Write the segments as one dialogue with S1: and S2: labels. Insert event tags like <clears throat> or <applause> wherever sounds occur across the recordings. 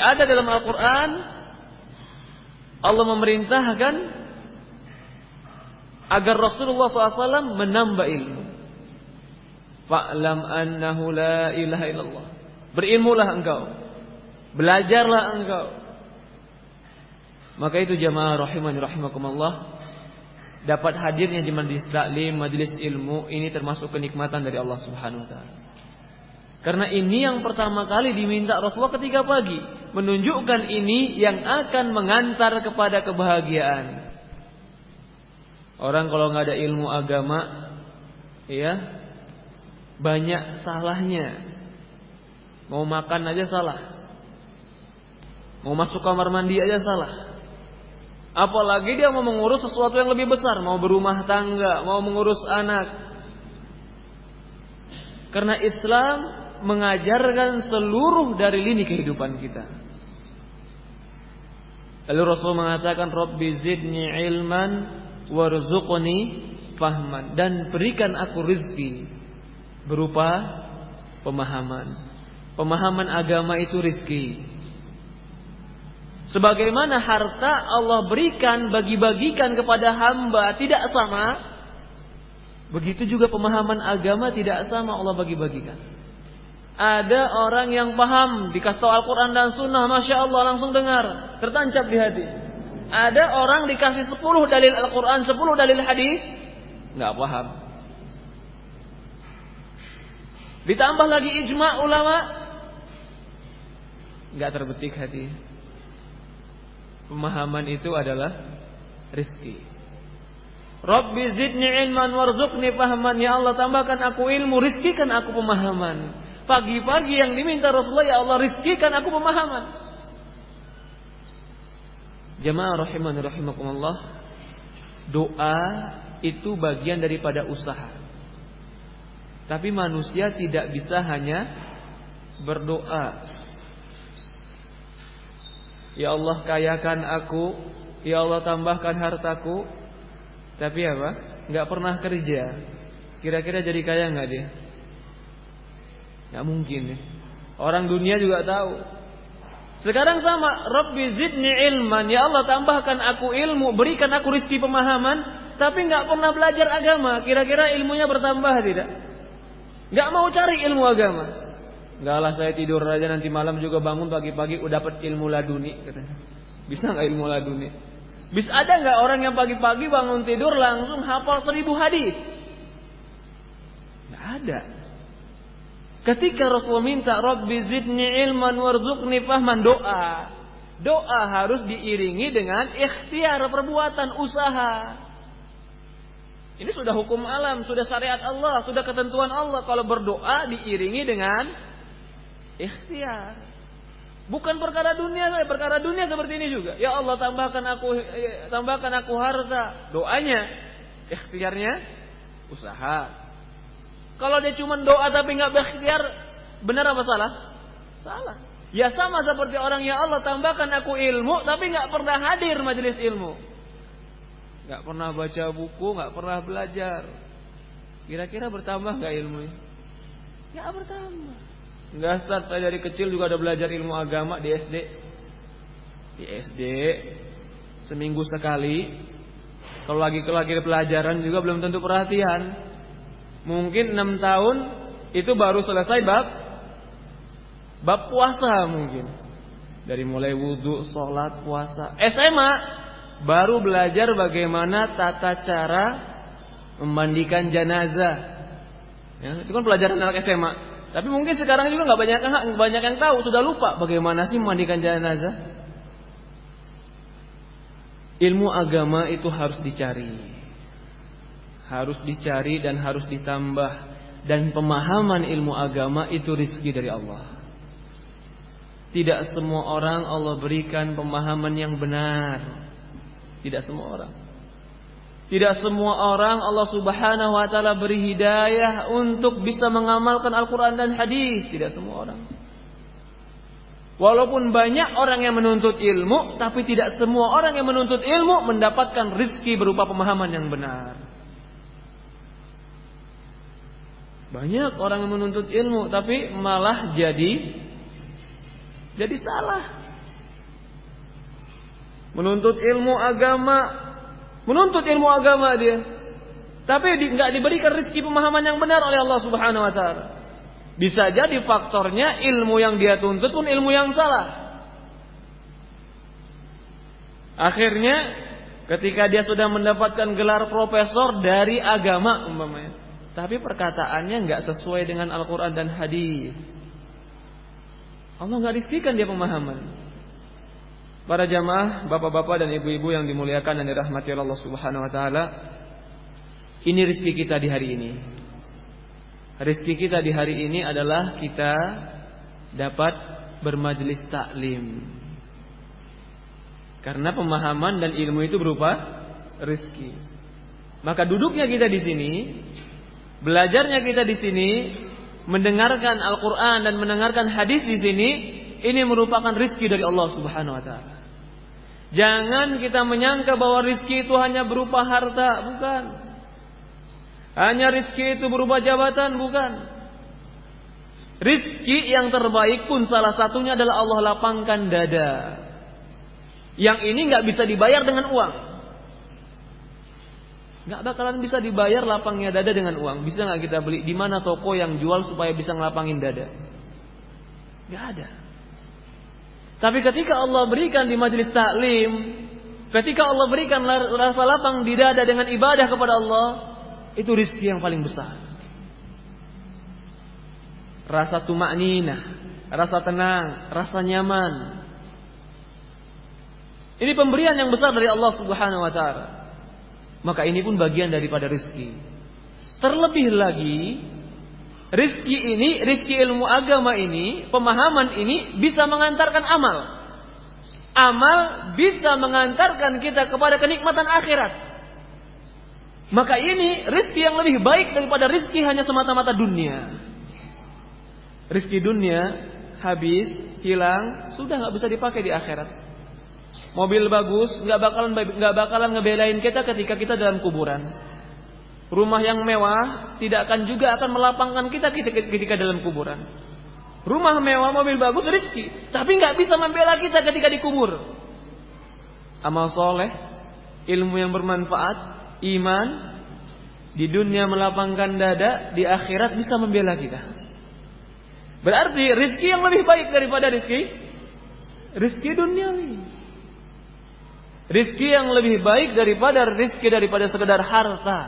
S1: Ada dalam Al-Quran Allah memerintahkan agar Rasulullah SAW menambah ilmu. Fa'lam annahu la ilaha illallah. Berilmulah engkau. Belajarlah engkau. Maka itu jamaah rahimani rahimakumullah dapat hadirnya di majlis taklim, majlis ilmu ini termasuk kenikmatan dari Allah Subhanahu wa taala. Karena ini yang pertama kali diminta Rasulullah ketika pagi, menunjukkan ini yang akan mengantar kepada kebahagiaan. Orang kalau nggak ada ilmu agama, ya banyak salahnya. Mau makan aja salah. Mau masuk kamar mandi aja salah. Apalagi dia mau mengurus sesuatu yang lebih besar, mau berumah tangga, mau mengurus anak. Karena Islam mengajarkan seluruh dari lini kehidupan kita. Lalu Rasul mengatakan Rabbi zidni ilman warzuqni fahman dan berikan aku rizki berupa pemahaman. Pemahaman agama itu rizki. Sebagaimana harta Allah berikan bagi-bagikan kepada hamba tidak sama, begitu juga pemahaman agama tidak sama Allah bagi-bagikan. Ada orang yang paham dikasih tahu Al-Quran dan Sunnah, masya Allah langsung dengar, tertancap di hati. Ada orang dikasih 10 dalil Al-Quran, 10 dalil hadis, nggak paham. Ditambah lagi ijma ulama, nggak terbetik hati. Pemahaman itu adalah rizki. Rabbi zidni ilman warzuqni fahman. Ya Allah tambahkan aku ilmu, rizkikan aku pemahaman. Pagi-pagi yang diminta Rasulullah, ya Allah rizkikan aku pemahaman. Jemaah rahimani rahimakumullah. Doa itu bagian daripada usaha. Tapi manusia tidak bisa hanya berdoa Ya Allah kayakan aku Ya Allah tambahkan hartaku Tapi apa? Gak pernah kerja Kira-kira jadi kaya gak dia? Gak mungkin ya. Orang dunia juga tahu Sekarang sama Rabbi zidni ilman Ya Allah tambahkan aku ilmu Berikan aku rizki pemahaman Tapi gak pernah belajar agama Kira-kira ilmunya bertambah tidak? Gak mau cari ilmu agama Enggak lah saya tidur aja nanti malam juga bangun pagi-pagi udah dapat ilmu laduni katanya. Bisa nggak ilmu laduni? Bisa ada nggak orang yang pagi-pagi bangun tidur langsung hafal seribu hadis? Nggak ada. Ketika Rasulullah minta Rabbi zidni ilman warzuqni fahman doa. Doa harus diiringi dengan ikhtiar perbuatan usaha. Ini sudah hukum alam, sudah syariat Allah, sudah ketentuan Allah. Kalau berdoa diiringi dengan ikhtiar. Bukan perkara dunia saja, perkara dunia seperti ini juga. Ya Allah tambahkan aku eh, tambahkan aku harta. Doanya, ikhtiarnya usaha. Kalau dia cuma doa tapi nggak berikhtiar, benar apa salah? Salah. Ya sama seperti orang ya Allah tambahkan aku ilmu tapi nggak pernah hadir majelis ilmu. nggak pernah baca buku, nggak pernah belajar. Kira-kira bertambah nggak ilmunya? Ya bertambah. Enggak start saya dari kecil juga ada belajar ilmu agama di SD. Di SD seminggu sekali. Kalau lagi lagi pelajaran juga belum tentu perhatian. Mungkin enam tahun itu baru selesai bab bab puasa mungkin. Dari mulai wudhu, sholat, puasa. SMA baru belajar bagaimana tata cara memandikan jenazah. Ya, itu kan pelajaran anak SMA. Tapi mungkin sekarang juga nggak banyak banyak yang tahu, sudah lupa bagaimana sih memandikan jenazah. Ilmu agama itu harus dicari. Harus dicari dan harus ditambah dan pemahaman ilmu agama itu rizki dari Allah. Tidak semua orang Allah berikan pemahaman yang benar. Tidak semua orang. Tidak semua orang Allah Subhanahu wa taala beri hidayah untuk bisa mengamalkan Al-Qur'an dan hadis, tidak semua orang. Walaupun banyak orang yang menuntut ilmu, tapi tidak semua orang yang menuntut ilmu mendapatkan rizki berupa pemahaman yang benar. Banyak orang yang menuntut ilmu, tapi malah jadi Jadi salah. Menuntut ilmu agama, menuntut ilmu agama dia. Tapi nggak di, diberikan rezeki pemahaman yang benar oleh Allah Subhanahu wa taala. Bisa jadi faktornya ilmu yang dia tuntut pun ilmu yang salah. Akhirnya ketika dia sudah mendapatkan gelar profesor dari agama umpamanya, tapi perkataannya nggak sesuai dengan Al-Quran dan hadis. Allah nggak rizkikan dia pemahaman. Para jamaah, bapak-bapak dan ibu-ibu yang dimuliakan dan dirahmati Allah Subhanahu wa taala, ini rizki kita di hari ini. Rizki kita di hari ini adalah kita dapat bermajelis taklim. Karena pemahaman dan ilmu itu berupa rizki. Maka duduknya kita di sini, belajarnya kita di sini, mendengarkan Al-Quran dan mendengarkan hadis di sini, ini merupakan rizki dari Allah Subhanahu Wa Taala. Jangan kita menyangka bahwa rizki itu hanya berupa harta, bukan. Hanya rizki itu berupa jabatan, bukan. Rizki yang terbaik pun salah satunya adalah Allah lapangkan dada. Yang ini nggak bisa dibayar dengan uang. Nggak bakalan bisa dibayar lapangnya dada dengan uang. Bisa nggak kita beli di mana toko yang jual supaya bisa ngelapangin dada? Nggak ada. Tapi ketika Allah berikan di majelis taklim, ketika Allah berikan rasa lapang di dada dengan ibadah kepada Allah, itu rizki yang paling besar. Rasa tumak ninah, rasa tenang, rasa nyaman. Ini pemberian yang besar dari Allah Subhanahu wa taala. Maka ini pun bagian daripada rizki. Terlebih lagi, rizki ini, rizki ilmu agama ini, pemahaman ini bisa mengantarkan amal. Amal bisa mengantarkan kita kepada kenikmatan akhirat. Maka ini rizki yang lebih baik daripada rizki hanya semata-mata dunia. Rizki dunia habis, hilang, sudah nggak bisa dipakai di akhirat. Mobil bagus nggak bakalan nggak bakalan ngebelain kita ketika kita dalam kuburan. Rumah yang mewah tidak akan juga akan melapangkan kita ketika dalam kuburan. Rumah mewah, mobil bagus rizki, tapi nggak bisa membela kita ketika dikubur. Amal soleh, ilmu yang bermanfaat, iman, di dunia melapangkan dada, di akhirat bisa membela kita. Berarti rizki yang lebih baik daripada rizki rizki duniawi. Rizki yang lebih baik daripada rizki daripada sekedar harta.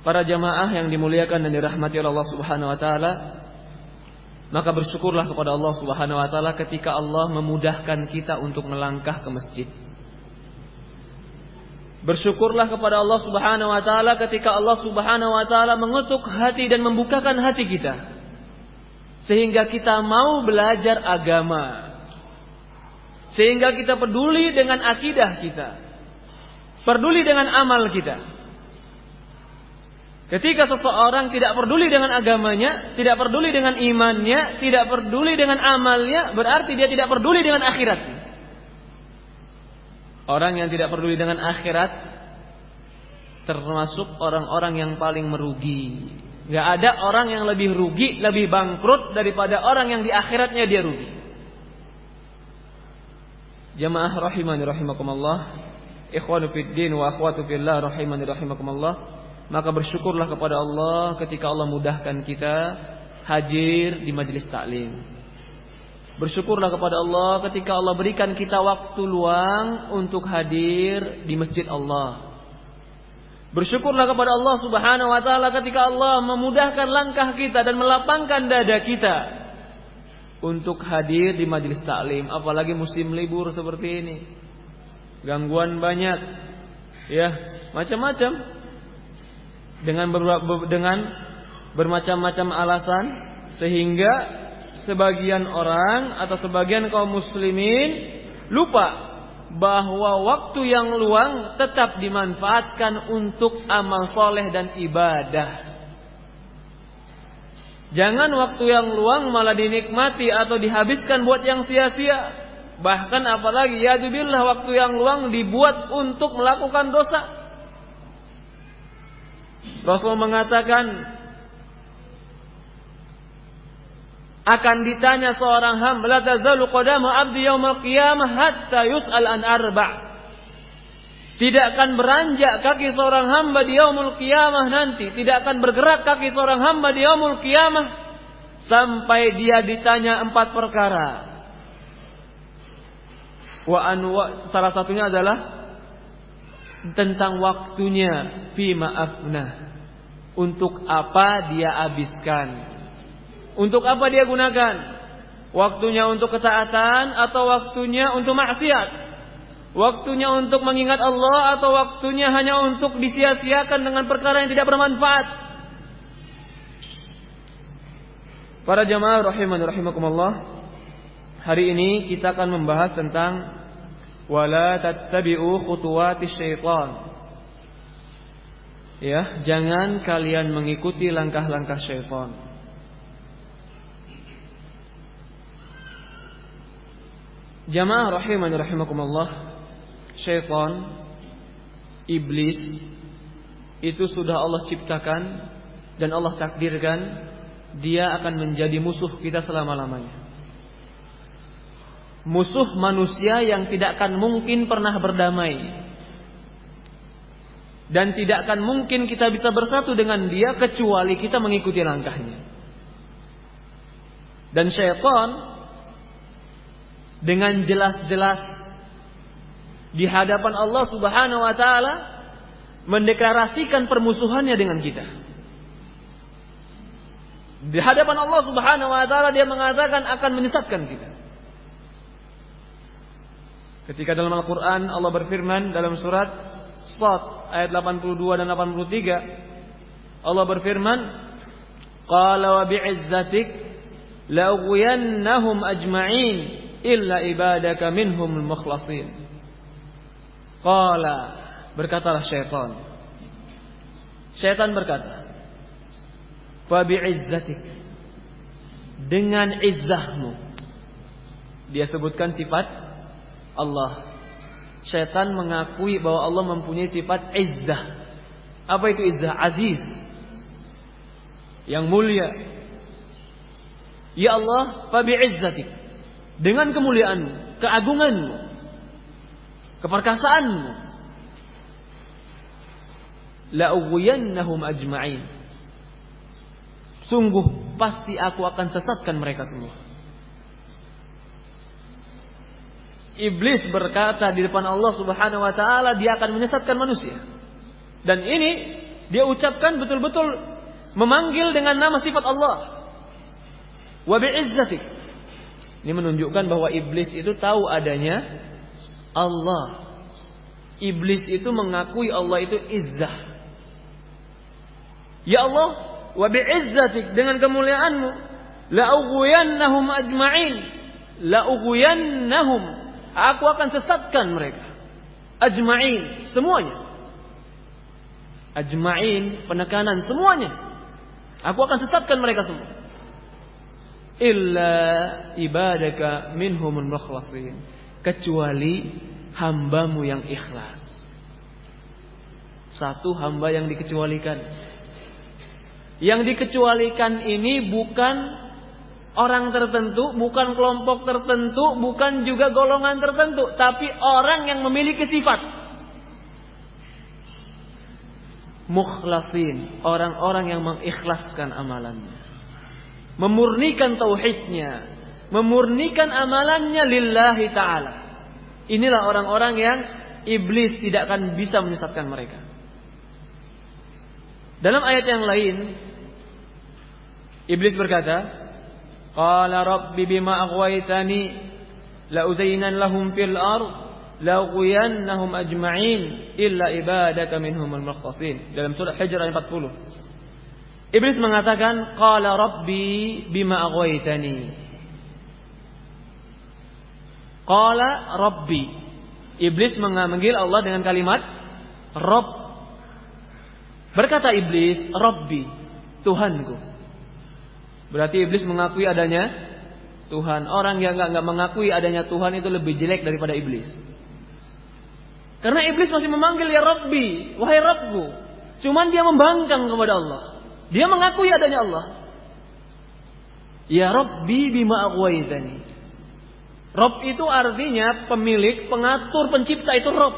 S1: Para jamaah yang dimuliakan dan dirahmati oleh Allah Subhanahu wa taala, maka bersyukurlah kepada Allah Subhanahu wa taala ketika Allah memudahkan kita untuk melangkah ke masjid. Bersyukurlah kepada Allah Subhanahu wa taala ketika Allah Subhanahu wa taala mengutuk hati dan membukakan hati kita. Sehingga kita mau belajar agama, sehingga kita peduli dengan akidah kita. Peduli dengan amal kita. Ketika seseorang tidak peduli dengan agamanya, tidak peduli dengan imannya, tidak peduli dengan amalnya, berarti dia tidak peduli dengan akhirat. Orang yang tidak peduli dengan akhirat termasuk orang-orang yang paling merugi. Gak ada orang yang lebih rugi, lebih bangkrut daripada orang yang di akhiratnya dia rugi. Jamaah rahimani rahimakumullah, ikhwanu fid din wa akhwatu fillah rahimani rahimakumullah. Maka bersyukurlah kepada Allah ketika Allah mudahkan kita hadir di majelis taklim. Bersyukurlah kepada Allah ketika Allah berikan kita waktu luang untuk hadir di masjid Allah. Bersyukurlah kepada Allah Subhanahu wa taala ketika Allah memudahkan langkah kita dan melapangkan dada kita untuk hadir di majelis taklim, apalagi musim libur seperti ini. Gangguan banyak, ya macam-macam dengan dengan bermacam-macam alasan sehingga sebagian orang atau sebagian kaum muslimin lupa bahwa waktu yang luang tetap dimanfaatkan untuk amal soleh dan ibadah. Jangan waktu yang luang malah dinikmati atau dihabiskan buat yang sia-sia. Bahkan apalagi ya jubillah waktu yang luang dibuat untuk melakukan dosa. Rasul mengatakan akan ditanya seorang hamba la tazalu qadamu abdi yaumil qiyamah hatta yus'al an arba' Tidak akan beranjak kaki seorang hamba di yaumul qiyamah nanti, tidak akan bergerak kaki seorang hamba di yaumul qiyamah sampai dia ditanya empat perkara. Wa anwa salah satunya adalah tentang waktunya fi maafna. Untuk apa dia habiskan? Untuk apa dia gunakan? Waktunya untuk ketaatan atau waktunya untuk maksiat? Waktunya untuk mengingat Allah atau waktunya hanya untuk disia-siakan dengan perkara yang tidak bermanfaat. Para jamaah rahiman rahimakumullah. Hari ini kita akan membahas tentang wala tattabi'u khutuwati syaitan. Ya, jangan kalian mengikuti langkah-langkah syaitan. Jamaah rahiman rahimakumullah syaitan, iblis itu sudah Allah ciptakan dan Allah takdirkan dia akan menjadi musuh kita selama-lamanya. Musuh manusia yang tidak akan mungkin pernah berdamai. Dan tidak akan mungkin kita bisa bersatu dengan dia kecuali kita mengikuti langkahnya. Dan syaitan dengan jelas-jelas di hadapan Allah Subhanahu wa taala mendeklarasikan permusuhannya dengan kita. Di hadapan Allah Subhanahu wa taala dia mengatakan akan menyesatkan kita. Ketika dalam Al-Qur'an Allah berfirman dalam surat Shat ayat 82 dan 83 Allah berfirman Qala wa bi'izzatik la'ughwiyannahum ajma'in illa ibadaka minhumul mukhlasin Qala berkatalah syaitan. Syaitan berkata, "Fa bi'izzatik" dengan izzahmu. Dia sebutkan sifat Allah. Syaitan mengakui bahwa Allah mempunyai sifat izzah. Apa itu izzah? Aziz. Yang mulia. Ya Allah, fa bi'izzatik. Dengan kemuliaanmu, keagunganmu, keperkasaanmu la'ughwiyannahum ajma'in sungguh pasti aku akan sesatkan mereka semua Iblis berkata di depan Allah Subhanahu wa taala dia akan menyesatkan manusia. Dan ini dia ucapkan betul-betul memanggil dengan nama sifat Allah. Wa bi'izzatik. Ini menunjukkan bahwa iblis itu tahu adanya Allah. Iblis itu mengakui Allah itu izzah. Ya Allah, wa bi'izzatik dengan kemuliaanmu, la'ughwiyannahum ajma'in. La'ughwiyannahum. Aku akan sesatkan mereka. Ajma'in, semuanya. Ajma'in, penekanan semuanya. Aku akan sesatkan mereka semua. Illa ibadaka minhumul mukhlasin kecuali hambamu yang ikhlas. Satu hamba yang dikecualikan. Yang dikecualikan ini bukan orang tertentu, bukan kelompok tertentu, bukan juga golongan tertentu, tapi orang yang memiliki sifat mukhlasin, orang-orang yang mengikhlaskan amalannya. Memurnikan tauhidnya, memurnikan amalannya lillahi taala. Inilah orang-orang yang iblis tidak akan bisa menyesatkan mereka. Dalam ayat yang lain iblis berkata, "Qala rabbi bima aghwaytani la uzayyinan lahum fil ard la ughwiyannahum ajma'in illa ibadaka minhumul mukhlasin." Dalam surah Hijr ayat 40. Iblis mengatakan, "Qala rabbi bima aghwaytani." Qala Rabbi. Iblis memanggil Allah dengan kalimat Rob. Berkata iblis, Rabbi, Tuhanku. Berarti iblis mengakui adanya Tuhan. Orang yang nggak nggak mengakui adanya Tuhan itu lebih jelek daripada iblis. Karena iblis masih memanggil ya Rabbi, wahai Rabbku. Cuman dia membangkang kepada Allah. Dia mengakui adanya Allah. Ya Rabbi bima aghwaytani. Rob itu artinya pemilik, pengatur, pencipta itu Rob.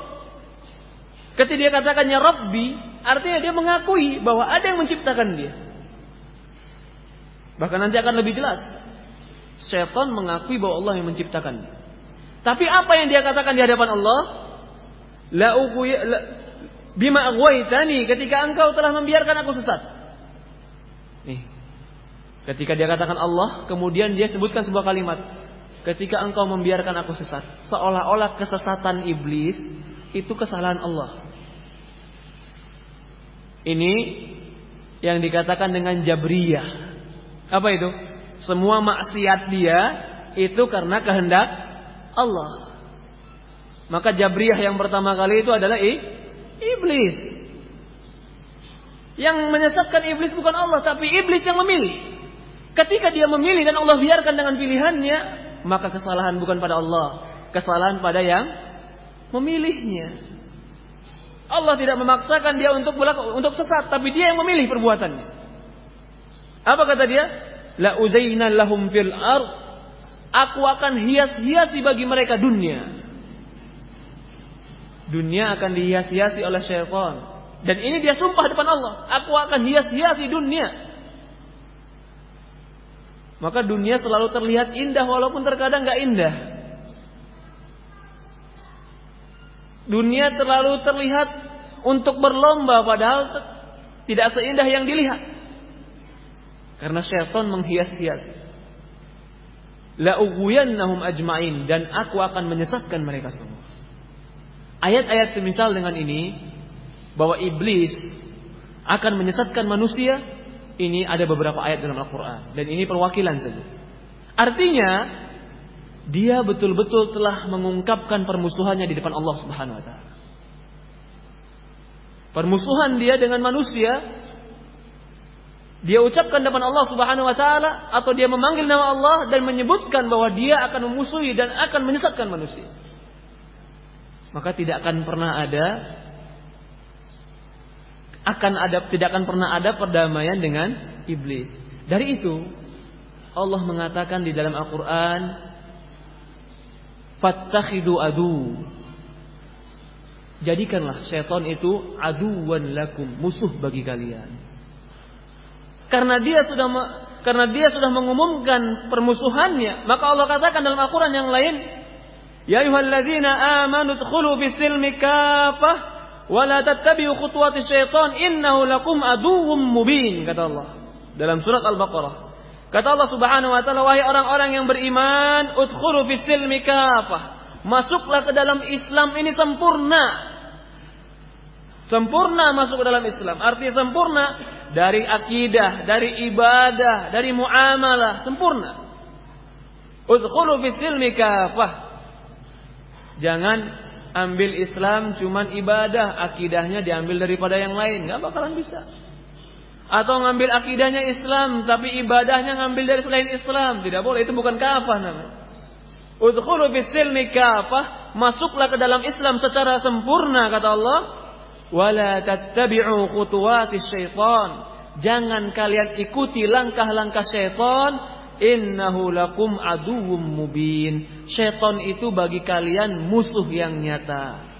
S1: Ketika dia katakannya Rabbi, artinya dia mengakui bahwa ada yang menciptakan dia. Bahkan nanti akan lebih jelas. Setan mengakui bahwa Allah yang menciptakan. Tapi apa yang dia katakan di hadapan Allah? La la, bima aghwaytani ketika engkau telah membiarkan aku sesat. Nih. Ketika dia katakan Allah, kemudian dia sebutkan sebuah kalimat, ketika engkau membiarkan aku sesat. Seolah-olah kesesatan iblis itu kesalahan Allah. Ini yang dikatakan dengan jabriyah. Apa itu? Semua maksiat dia itu karena kehendak Allah. Maka jabriyah yang pertama kali itu adalah i, iblis. Yang menyesatkan iblis bukan Allah, tapi iblis yang memilih. Ketika dia memilih dan Allah biarkan dengan pilihannya, maka kesalahan bukan pada Allah, kesalahan pada yang memilihnya. Allah tidak memaksakan dia untuk untuk sesat, tapi dia yang memilih perbuatannya. Apa kata dia? La lahum fil ard. Aku akan hias-hiasi bagi mereka dunia. Dunia akan dihias-hiasi oleh syaitan. Dan ini dia sumpah depan Allah. Aku akan hias-hiasi dunia. Maka dunia selalu terlihat indah walaupun terkadang nggak indah. Dunia terlalu terlihat untuk berlomba padahal tidak seindah yang dilihat. Karena syaitan menghias-hias. La ughwiyannahum ajma'in dan aku akan menyesatkan mereka semua. Ayat-ayat semisal dengan ini bahwa iblis akan menyesatkan manusia ini ada beberapa ayat dalam Al-Quran. Dan ini perwakilan saja. Artinya, dia betul-betul telah mengungkapkan permusuhannya di depan Allah Subhanahu wa taala. Permusuhan dia dengan manusia dia ucapkan depan Allah Subhanahu wa taala atau dia memanggil nama Allah dan menyebutkan bahwa dia akan memusuhi dan akan menyesatkan manusia. Maka tidak akan pernah ada akan ada tidak akan pernah ada perdamaian dengan iblis. Dari itu Allah mengatakan di dalam Al-Qur'an Fattakhidu adu Jadikanlah syaitan itu aduwan lakum, musuh bagi kalian. Karena dia sudah karena dia sudah mengumumkan permusuhannya, maka Allah katakan dalam Al-Qur'an yang lain, Ya ayyuhalladzina amanu dkhulu fis silmi wala tattabi'u khutuwati syaitan innahu lakum aduwwum mubin kata Allah dalam surat Al-Baqarah. Kata Allah Subhanahu wa taala wahai orang-orang yang beriman udkhulu fis silmi kafah. Masuklah ke dalam Islam ini sempurna. Sempurna masuk ke dalam Islam. Artinya sempurna dari akidah, dari ibadah, dari muamalah, sempurna. Udkhulu fis silmi kafah. Jangan ambil Islam cuman ibadah, akidahnya diambil daripada yang lain, nggak bakalan bisa. Atau ngambil akidahnya Islam tapi ibadahnya ngambil dari selain Islam, tidak boleh, itu bukan kafah namanya. Udkhulu bisilmi kafah, masuklah ke dalam Islam secara sempurna kata Allah. Wala tattabi'u syaitan. Jangan kalian ikuti langkah-langkah syaitan innahu lakum aduwwum mubin. Syaitan itu bagi kalian musuh yang nyata.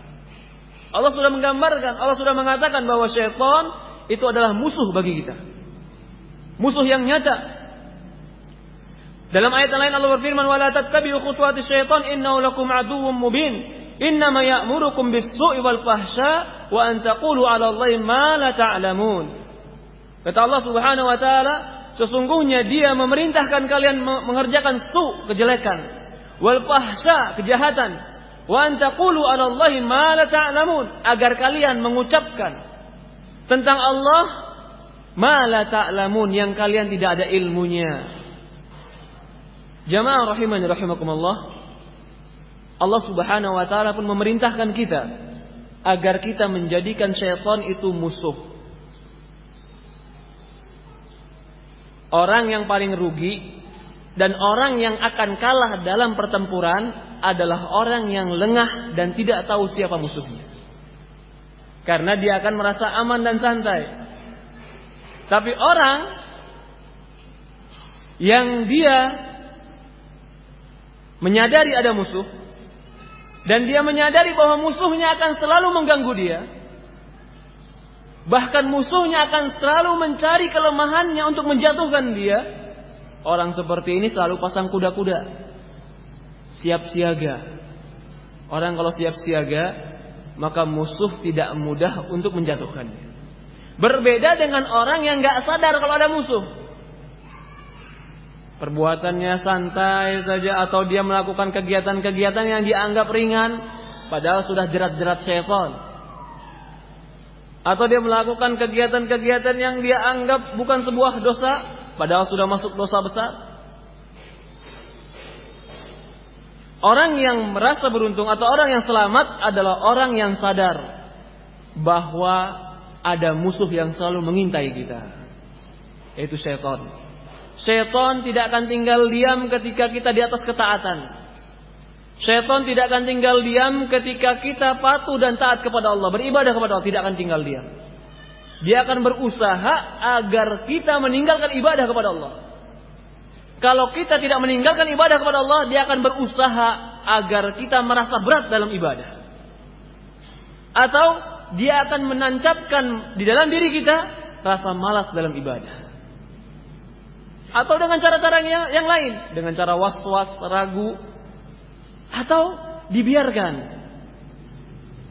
S1: Allah sudah menggambarkan, Allah sudah mengatakan bahwa syaitan itu adalah musuh bagi kita. Musuh yang nyata. Dalam ayat lain Allah berfirman, "Wala tattabi'u khutuwati syaitan innahu lakum aduwwum mubin." Innama ya'murukum bis-su'i wal fahsya wa an taqulu 'ala Allahi ma la ta'lamun. Kata Allah Subhanahu wa taala, Sesungguhnya dia memerintahkan kalian mengerjakan su, kejelekan. Wal fahsya, kejahatan. Wa antaqulu ala Allahi ma la ta'lamun. Agar kalian mengucapkan tentang Allah ma la ta'lamun yang kalian tidak ada ilmunya. Jamaah rahimani rahimakumullah. Allah Subhanahu wa taala pun memerintahkan kita agar kita menjadikan syaitan itu musuh. Orang yang paling rugi dan orang yang akan kalah dalam pertempuran adalah orang yang lengah dan tidak tahu siapa musuhnya. Karena dia akan merasa aman dan santai. Tapi orang yang dia menyadari ada musuh dan dia menyadari bahwa musuhnya akan selalu mengganggu dia. Bahkan musuhnya akan selalu mencari kelemahannya untuk menjatuhkan dia. Orang seperti ini selalu pasang kuda-kuda. Siap siaga. Orang kalau siap siaga, maka musuh tidak mudah untuk menjatuhkannya. Berbeda dengan orang yang gak sadar kalau ada musuh. Perbuatannya santai saja atau dia melakukan kegiatan-kegiatan yang dianggap ringan padahal sudah jerat-jerat setan. Atau dia melakukan kegiatan-kegiatan yang dia anggap bukan sebuah dosa padahal sudah masuk dosa besar. Orang yang merasa beruntung atau orang yang selamat adalah orang yang sadar bahwa ada musuh yang selalu mengintai kita. Yaitu setan. Setan tidak akan tinggal diam ketika kita di atas ketaatan. Setan tidak akan tinggal diam ketika kita patuh dan taat kepada Allah, beribadah kepada Allah, tidak akan tinggal diam. Dia akan berusaha agar kita meninggalkan ibadah kepada Allah. Kalau kita tidak meninggalkan ibadah kepada Allah, dia akan berusaha agar kita merasa berat dalam ibadah. Atau dia akan menancapkan di dalam diri kita rasa malas dalam ibadah. Atau dengan cara-cara yang, yang lain. Dengan cara was-was, ragu. Atau dibiarkan.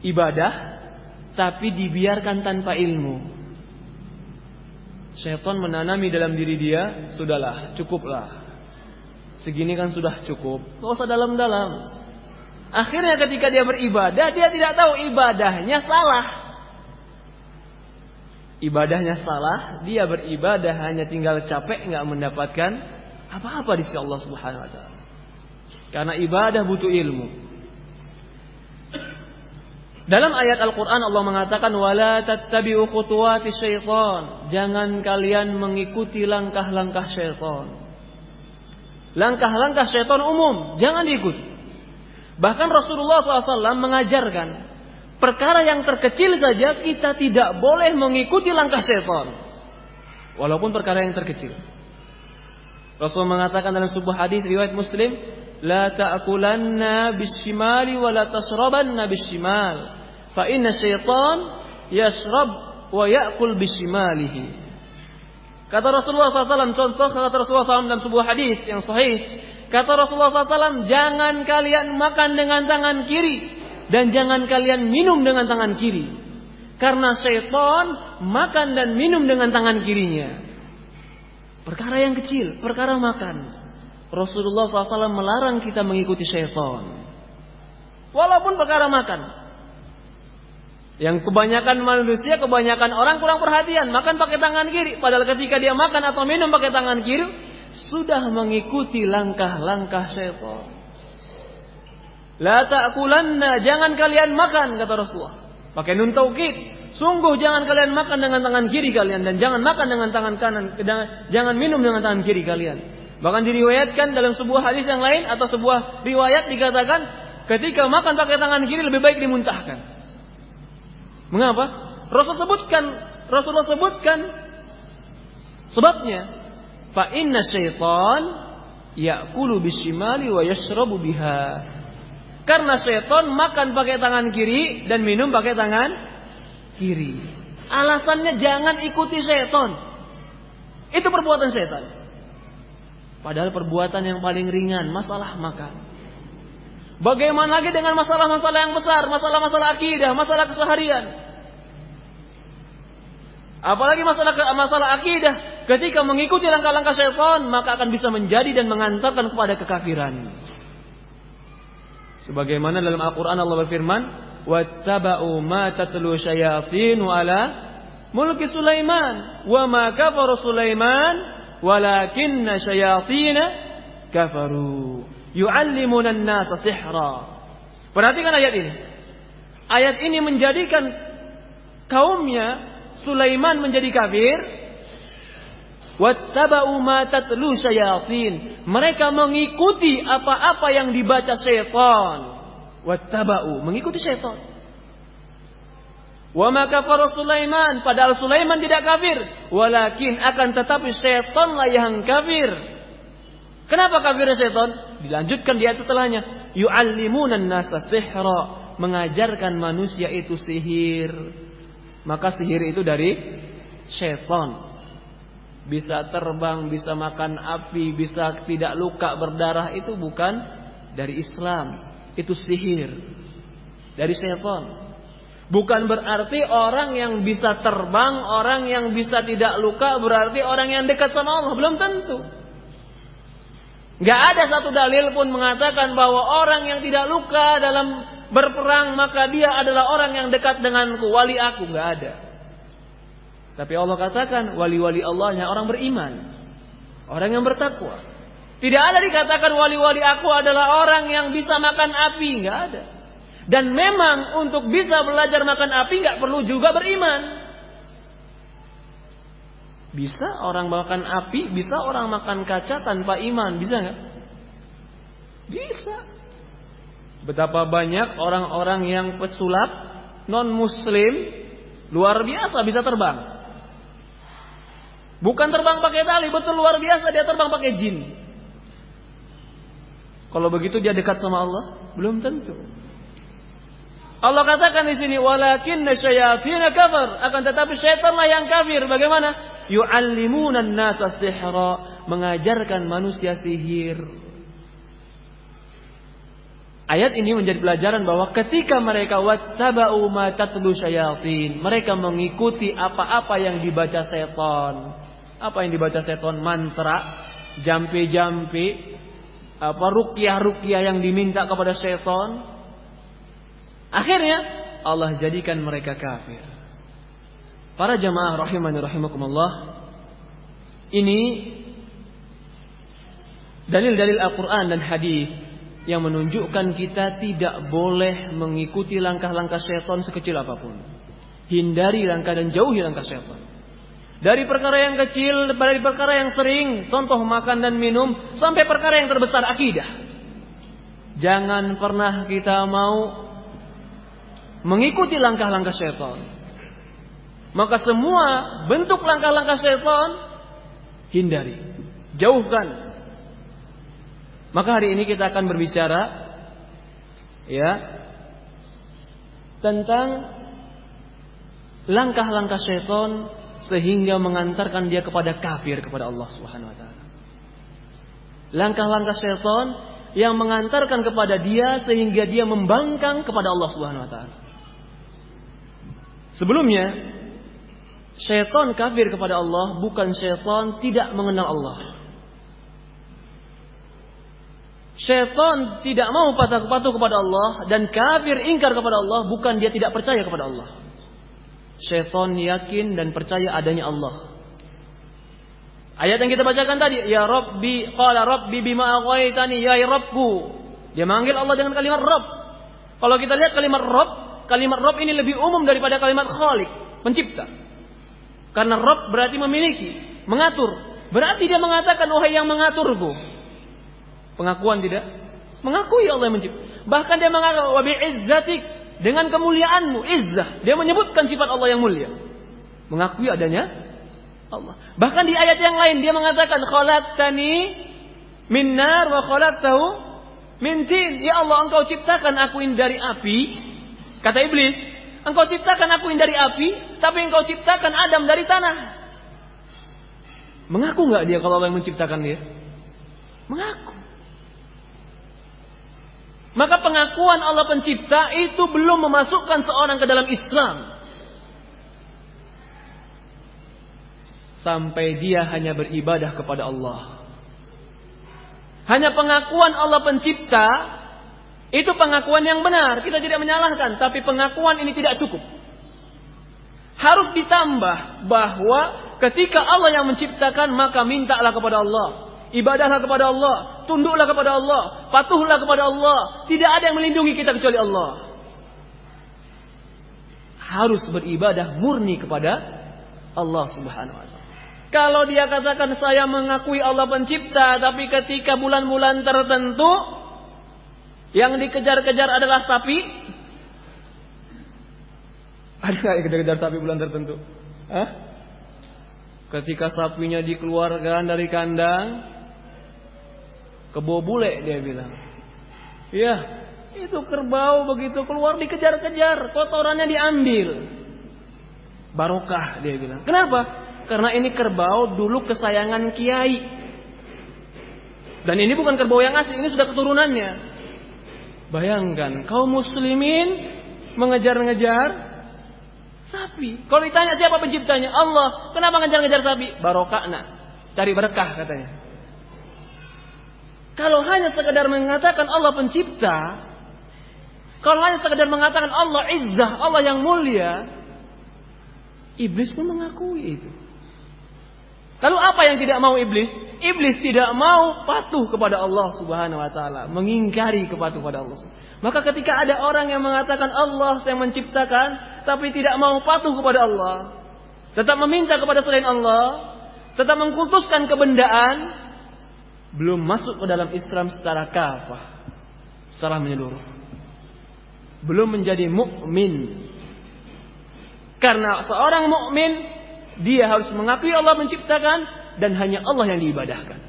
S1: Ibadah. Tapi dibiarkan tanpa ilmu. Syaitan menanami dalam diri dia. Sudahlah, cukuplah. Segini kan sudah cukup. Gak usah dalam-dalam. Akhirnya ketika dia beribadah, dia tidak tahu ibadahnya salah ibadahnya salah, dia beribadah hanya tinggal capek nggak mendapatkan apa-apa di sisi Allah Subhanahu wa taala. Karena ibadah butuh ilmu. Dalam ayat Al-Qur'an Allah mengatakan wala tattabi'u khutuwati syaitan. Jangan kalian mengikuti langkah-langkah syaitan. Langkah-langkah syaitan umum, jangan diikuti. Bahkan Rasulullah SAW mengajarkan perkara yang terkecil saja kita tidak boleh mengikuti langkah setan. Walaupun perkara yang terkecil. Rasul mengatakan dalam sebuah hadis riwayat Muslim, "La ta'kulanna bisimali wa la tasrabanna bisimal, fa inna syaitan yasrab wa ya'kul bisimalihi." Kata Rasulullah SAW, contoh kata Rasulullah SAW dalam sebuah hadis yang sahih. Kata Rasulullah SAW, jangan kalian makan dengan tangan kiri dan jangan kalian minum dengan tangan kiri. Karena syaitan makan dan minum dengan tangan kirinya. Perkara yang kecil, perkara makan. Rasulullah SAW melarang kita mengikuti syaitan. Walaupun perkara makan. Yang kebanyakan manusia, kebanyakan orang kurang perhatian. Makan pakai tangan kiri. Padahal ketika dia makan atau minum pakai tangan kiri. Sudah mengikuti langkah-langkah syaitan. La ta'kulanna, jangan kalian makan kata Rasulullah. Pakai nun taukid. Sungguh jangan kalian makan dengan tangan kiri kalian dan jangan makan dengan tangan kanan, jangan minum dengan tangan kiri kalian. Bahkan diriwayatkan dalam sebuah hadis yang lain atau sebuah riwayat dikatakan ketika makan pakai tangan kiri lebih baik dimuntahkan. Mengapa? Rasul sebutkan, Rasulullah sebutkan sebabnya. Fa inna syaitan ya'kulu bisimali wa yashrabu biha. Karena setan makan pakai tangan kiri dan minum pakai tangan kiri. Alasannya jangan ikuti setan. Itu perbuatan setan. Padahal perbuatan yang paling ringan, masalah makan. Bagaimana lagi dengan masalah-masalah yang besar, masalah-masalah akidah, masalah keseharian. Apalagi masalah masalah akidah, ketika mengikuti langkah-langkah setan, maka akan bisa menjadi dan mengantarkan kepada kekafiran. Sebagaimana dalam Al-Quran Allah berfirman, "Wattaba'u ma tatlu syayatinu ala mulki Sulaiman, wa ma kafara Sulaiman, walakinna syayatina kafaru, yu'allimuna an-nasa sihra." Perhatikan ayat ini. Ayat ini menjadikan kaumnya Sulaiman menjadi kafir Wattaba'u ma tatlu syayatin. Mereka mengikuti apa-apa yang dibaca setan. Wattaba'u, mengikuti setan. Wa ma kafara Sulaiman, padahal Sulaiman tidak kafir, walakin akan tetapi setanlah yang kafir. Kenapa kafir setan? Dilanjutkan di ayat setelahnya. Yu'allimunan nasa sihra. Mengajarkan manusia itu sihir. Maka sihir itu dari setan. Bisa terbang, bisa makan api, bisa tidak luka berdarah itu bukan dari Islam. Itu sihir. Dari setan. Bukan berarti orang yang bisa terbang, orang yang bisa tidak luka berarti orang yang dekat sama Allah. Belum tentu. Gak ada satu dalil pun mengatakan bahwa orang yang tidak luka dalam berperang maka dia adalah orang yang dekat denganku, wali aku. Gak ada. Tapi Allah katakan wali-wali Allahnya orang beriman. Orang yang bertakwa. Tidak ada dikatakan wali-wali aku adalah orang yang bisa makan api. Gak ada. Dan memang untuk bisa belajar makan api gak perlu juga beriman. Bisa orang makan api, bisa orang makan kaca tanpa iman, bisa nggak? Bisa. Betapa banyak orang-orang yang pesulap non muslim luar biasa bisa terbang. Bukan terbang pakai tali, betul luar biasa dia terbang pakai jin. Kalau begitu dia dekat sama Allah? Belum tentu. Allah katakan di sini walakin syayatin kafir akan tetapi syaitanlah yang kafir. Bagaimana? yu'allimunan nasa sihra, mengajarkan manusia sihir. Ayat ini menjadi pelajaran bahwa ketika mereka wattaba'u ma tatlu syayatin, mereka mengikuti apa-apa yang dibaca setan. Apa yang dibaca setan? Mantra, jampe-jampe, apa rukyah-rukyah yang diminta kepada setan. Akhirnya Allah jadikan mereka kafir. Para jamaah rahimani rahimakumullah. Ini dalil-dalil Al-Qur'an dan hadis yang menunjukkan kita tidak boleh mengikuti langkah-langkah setan sekecil apa pun. Hindari langkah dan jauhi langkah setan. Dari perkara yang kecil, dari perkara yang sering, contoh makan dan minum, sampai perkara yang terbesar akidah. Jangan pernah kita mau mengikuti langkah-langkah setan. Maka semua bentuk langkah-langkah syaitan hindari, jauhkan. Maka hari ini kita akan berbicara ya tentang langkah-langkah syaitan sehingga mengantarkan dia kepada kafir kepada Allah Subhanahu wa taala. Langkah-langkah syaitan yang mengantarkan kepada dia sehingga dia membangkang kepada Allah Subhanahu wa taala. Sebelumnya Syaitan kafir kepada Allah bukan syaitan tidak mengenal Allah. Syaitan tidak mau patuh kepada Allah dan kafir ingkar kepada Allah bukan dia tidak percaya kepada Allah. Syaitan yakin dan percaya adanya Allah. Ayat yang kita bacakan tadi, ya Rabbi qala Rabbi bima aghwaytani ya Rabbku. Dia manggil Allah dengan kalimat Rabb. Kalau kita lihat kalimat Rabb, kalimat Rabb ini lebih umum daripada kalimat Khalik, pencipta. Karena Rob berarti memiliki, mengatur. Berarti dia mengatakan, wahai yang mengaturku. Pengakuan tidak? Mengakui Allah yang mencipta. Bahkan dia mengatakan, wabi izzatik. Dengan kemuliaanmu, izzah. Dia menyebutkan sifat Allah yang mulia. Mengakui adanya Allah. Bahkan di ayat yang lain dia mengatakan, khalaqtani nar wa khalaqtahu min tin. Ya Allah, engkau ciptakan aku ini dari api. Kata iblis, Engkau ciptakan aku dari api, tapi engkau ciptakan Adam dari tanah. Mengaku nggak dia kalau Allah yang menciptakan dia? Mengaku. Maka pengakuan Allah pencipta itu belum memasukkan seorang ke dalam Islam. Sampai dia hanya beribadah kepada Allah. Hanya pengakuan Allah pencipta itu pengakuan yang benar, kita tidak menyalahkan, tapi pengakuan ini tidak cukup. Harus ditambah bahwa ketika Allah yang menciptakan maka mintalah kepada Allah. Ibadahlah kepada Allah, tunduklah kepada Allah, patuhlah kepada Allah. Tidak ada yang melindungi kita kecuali Allah. Harus beribadah murni kepada Allah Subhanahu wa taala. Kalau dia katakan saya mengakui Allah pencipta, tapi ketika bulan-bulan tertentu yang dikejar-kejar adalah sapi. Ada nggak yang kejar-kejar sapi bulan tertentu? Hah? Ketika sapinya dikeluarkan dari kandang, Kebo bule dia bilang. Ya, itu kerbau begitu keluar dikejar-kejar, kotorannya diambil. Barokah dia bilang. Kenapa? Karena ini kerbau dulu kesayangan kiai. Dan ini bukan kerbau yang asli, ini sudah keturunannya. Bayangkan, kaum muslimin mengejar-ngejar sapi. Kalau ditanya siapa penciptanya? Allah. Kenapa ngejar-ngejar sapi? Barokah nak. Cari berkah katanya. Kalau hanya sekedar mengatakan Allah pencipta, kalau hanya sekedar mengatakan Allah izzah, Allah yang mulia, iblis pun mengakui itu. Lalu apa yang tidak mau iblis? Iblis tidak mau patuh kepada Allah Subhanahu wa taala, mengingkari kepatuhan kepada Allah. Maka ketika ada orang yang mengatakan Allah yang menciptakan tapi tidak mau patuh kepada Allah, tetap meminta kepada selain Allah, tetap mengkultuskan kebendaan, belum masuk ke dalam Islam secara kafah, secara menyeluruh. Belum menjadi mukmin. Karena seorang mukmin dia harus mengakui Allah menciptakan dan hanya Allah yang diibadahkan.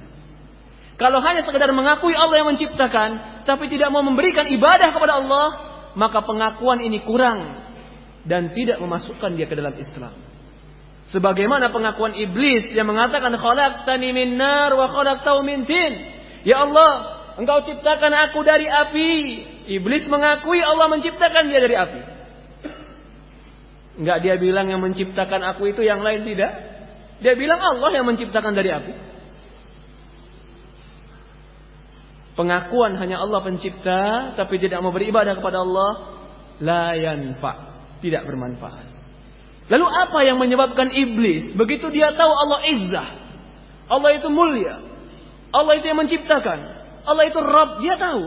S1: Kalau hanya sekedar mengakui Allah yang menciptakan tapi tidak mau memberikan ibadah kepada Allah, maka pengakuan ini kurang dan tidak memasukkan dia ke dalam Islam. Sebagaimana pengakuan iblis yang mengatakan khalaqtani min nar wa khalaqtahu min tin. Ya Allah, Engkau ciptakan aku dari api. Iblis mengakui Allah menciptakan dia dari api. Enggak dia bilang yang menciptakan aku itu yang lain tidak. Dia bilang Allah yang menciptakan dari api. Pengakuan hanya Allah pencipta tapi tidak mau beribadah kepada Allah la yanfa, tidak bermanfaat. Lalu apa yang menyebabkan iblis begitu dia tahu Allah izzah, Allah itu mulia, Allah itu yang menciptakan, Allah itu Rabb, dia tahu.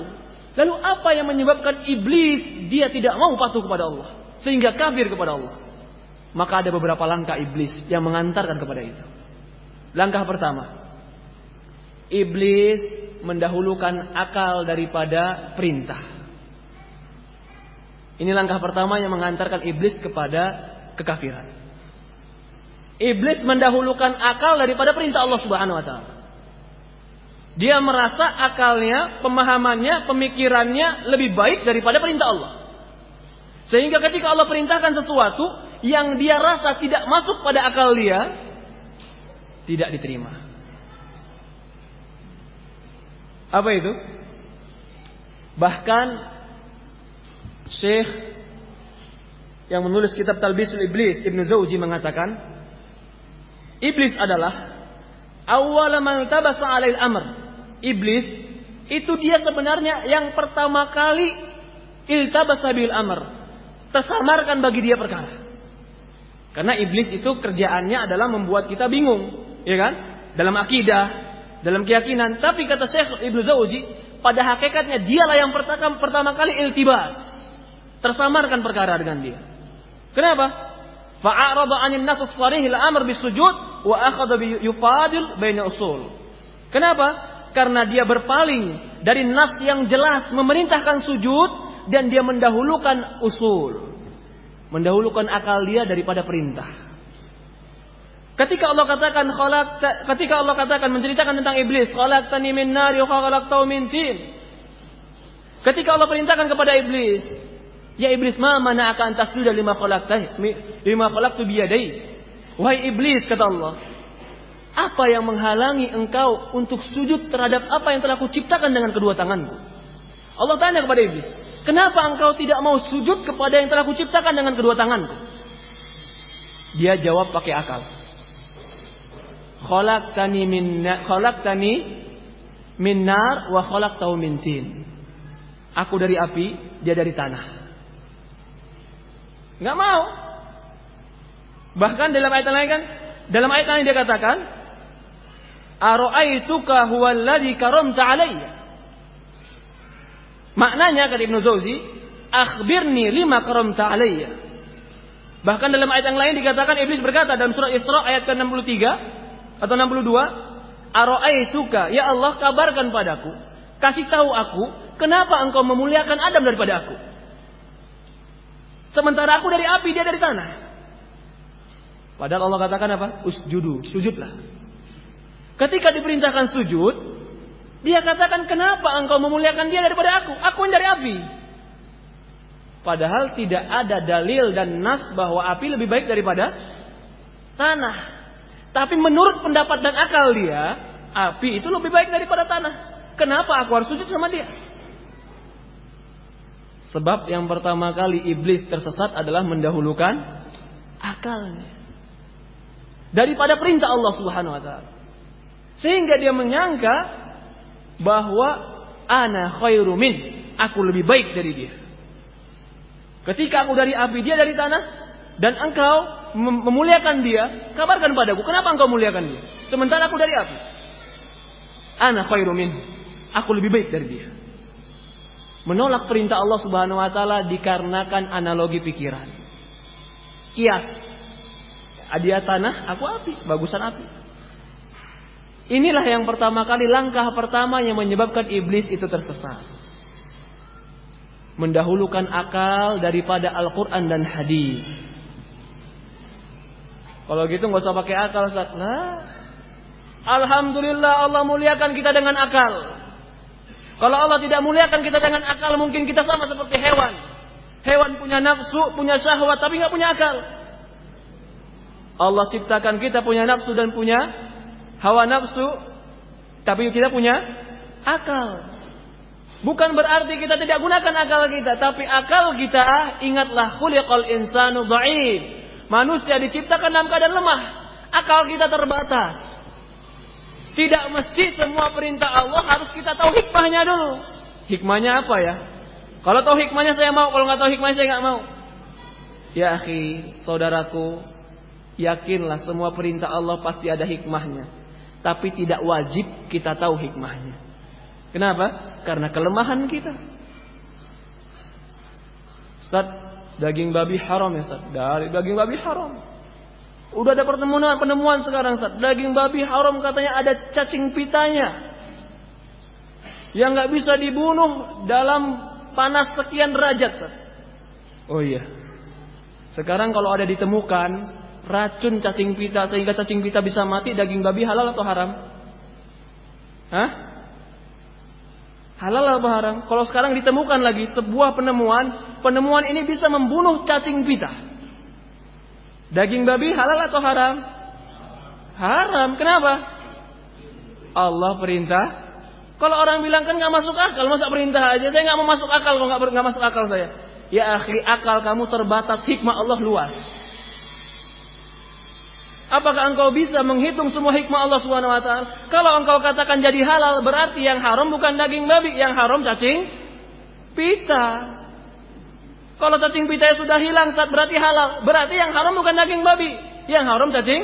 S1: Lalu apa yang menyebabkan iblis dia tidak mau patuh kepada Allah sehingga kafir kepada Allah? Maka ada beberapa langkah iblis yang mengantarkan kepada itu. Langkah pertama, iblis mendahulukan akal daripada perintah. Ini langkah pertama yang mengantarkan iblis kepada kekafiran. Iblis mendahulukan akal daripada perintah Allah Subhanahu wa taala. Dia merasa akalnya, pemahamannya, pemikirannya lebih baik daripada perintah Allah. Sehingga ketika Allah perintahkan sesuatu yang dia rasa tidak masuk pada akal dia, tidak diterima. Apa itu? Bahkan Syekh yang menulis kitab Talbisul Iblis Ibnu Zauji mengatakan Iblis adalah awal man tabasa 'alail amr. Iblis itu dia sebenarnya yang pertama kali iltabasa bil amr. Tersamarkan bagi dia perkara. Karena iblis itu kerjaannya adalah membuat kita bingung, ya kan? Dalam akidah, dalam keyakinan. Tapi kata Syekh Ibnu Zauji, pada hakikatnya dialah yang pertama, pertama kali iltibas. Tersamarkan perkara dengan dia. Kenapa? Fa'arada 'anil nas as-sarih al-amr bisujud wa akhadha yufadil baina usul. Kenapa? Karena dia berpaling dari nas yang jelas memerintahkan sujud dan dia mendahulukan usul. Mendahulukan akal dia daripada perintah. Ketika Allah katakan khalaq ketika Allah katakan menceritakan tentang iblis, khalaqtani min nari wa khalaqtahu min tin. Ketika Allah perintahkan kepada iblis, Ya iblis ma mana akan tasjuda lima khalaqtah lima khalaqtu biyadai. Wahai iblis kata Allah, apa yang menghalangi engkau untuk sujud terhadap apa yang telah kuciptakan dengan kedua tanganku? Allah tanya kepada iblis, kenapa engkau tidak mau sujud kepada yang telah kuciptakan dengan kedua tanganku? Dia jawab pakai akal. Khalaqtani min khalaqtani min nar wa khalaqtahu min tin. Aku dari api, dia dari tanah. Nggak mau. Bahkan dalam ayat lain kan, dalam ayat lain dia katakan, Aro'aituka huwallazi karamta alayya. Maknanya kata Ibnu Zauzi, akhbirni lima karamta alayya. Bahkan dalam ayat yang lain dikatakan iblis berkata dalam surah Isra ayat ke-63 atau 62, Aro'aituka, ya Allah kabarkan padaku, kasih tahu aku, kenapa engkau memuliakan Adam daripada aku? Sementara aku dari api, dia dari tanah. Padahal Allah katakan apa? Usjudu, sujudlah. Ketika diperintahkan sujud, Dia katakan, kenapa engkau memuliakan dia daripada aku? Aku yang dari api. Padahal tidak ada dalil dan nas bahwa api lebih baik daripada tanah. Tapi menurut pendapat dan akal dia, api itu lebih baik daripada tanah. Kenapa aku harus sujud sama dia? Sebab yang pertama kali iblis tersesat adalah mendahulukan akalnya. Daripada perintah Allah Subhanahu wa taala. Sehingga dia menyangka bahwa ana khairu min, aku lebih baik dari dia. Ketika aku dari api, dia dari tanah, dan engkau memuliakan dia, kabarkan padaku, kenapa engkau muliakan dia? Sementara aku dari api. Ana khairu min, aku lebih baik dari dia. Menolak perintah Allah Subhanahu wa taala dikarenakan analogi pikiran. Kias. Dia tanah, aku api, bagusan api. Inilah yang pertama kali langkah pertama yang menyebabkan iblis itu tersesat. Mendahulukan akal daripada Al-Quran dan hadis. Kalau gitu nggak usah pakai akal. Nah, Alhamdulillah Allah muliakan kita dengan akal. Kalau Allah tidak muliakan kita dengan akal, mungkin kita sama seperti hewan. Hewan punya nafsu, punya syahwat, tapi nggak punya akal. Allah ciptakan kita punya nafsu dan punya hawa nafsu, tapi kita punya akal. Bukan berarti kita tidak gunakan akal kita, tapi akal kita ingatlah khuliqal insanu dhaif. Manusia diciptakan dalam keadaan lemah. Akal kita terbatas. Tidak mesti semua perintah Allah harus kita tahu hikmahnya dulu. Hikmahnya apa ya? Kalau tahu hikmahnya saya mau, kalau nggak tahu hikmahnya saya nggak mau. Ya akhi, saudaraku, yakinlah semua perintah Allah pasti ada hikmahnya. Tapi tidak wajib kita tahu hikmahnya. Kenapa? Karena kelemahan kita. Ustaz, daging babi haram ya Ustaz. Dari daging babi haram. Udah ada pertemuan penemuan sekarang Ustaz. Daging babi haram katanya ada cacing pitanya. Yang nggak bisa dibunuh dalam panas sekian derajat Ustaz. Oh iya. Sekarang kalau ada ditemukan racun cacing pita sehingga cacing pita bisa mati, daging babi halal atau haram? Hah? Halal atau haram? Kalau sekarang ditemukan lagi sebuah penemuan, penemuan ini bisa membunuh cacing pita. Daging babi halal atau haram? Haram. Kenapa? Allah perintah. Kalau orang bilang kan nggak masuk akal, masa perintah aja? Saya nggak mau masuk akal kalau nggak masuk akal saya. Ya akhi, akal kamu terbatas, hikmah Allah luas. Apakah engkau bisa menghitung semua hikmah Allah Subhanahu wa taala? Kalau engkau katakan jadi halal, berarti yang haram bukan daging babi, yang haram cacing pita. Kalau cacing pitanya sudah hilang saat berarti halal. Berarti yang haram bukan daging babi. Yang haram cacing.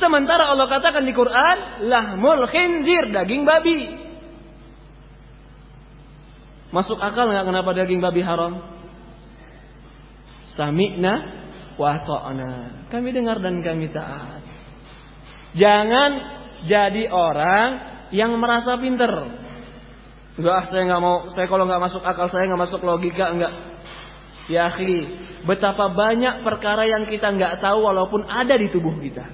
S1: Sementara Allah katakan di Quran. Lahmul khinzir. Daging babi. Masuk akal nggak kenapa daging babi haram? Sami'na wa Kami dengar dan kami taat. Jangan jadi orang yang merasa pinter. Enggak, saya nggak mau. Saya kalau nggak masuk akal saya nggak masuk logika enggak. Ya akhi, betapa banyak perkara yang kita nggak tahu walaupun ada di tubuh kita.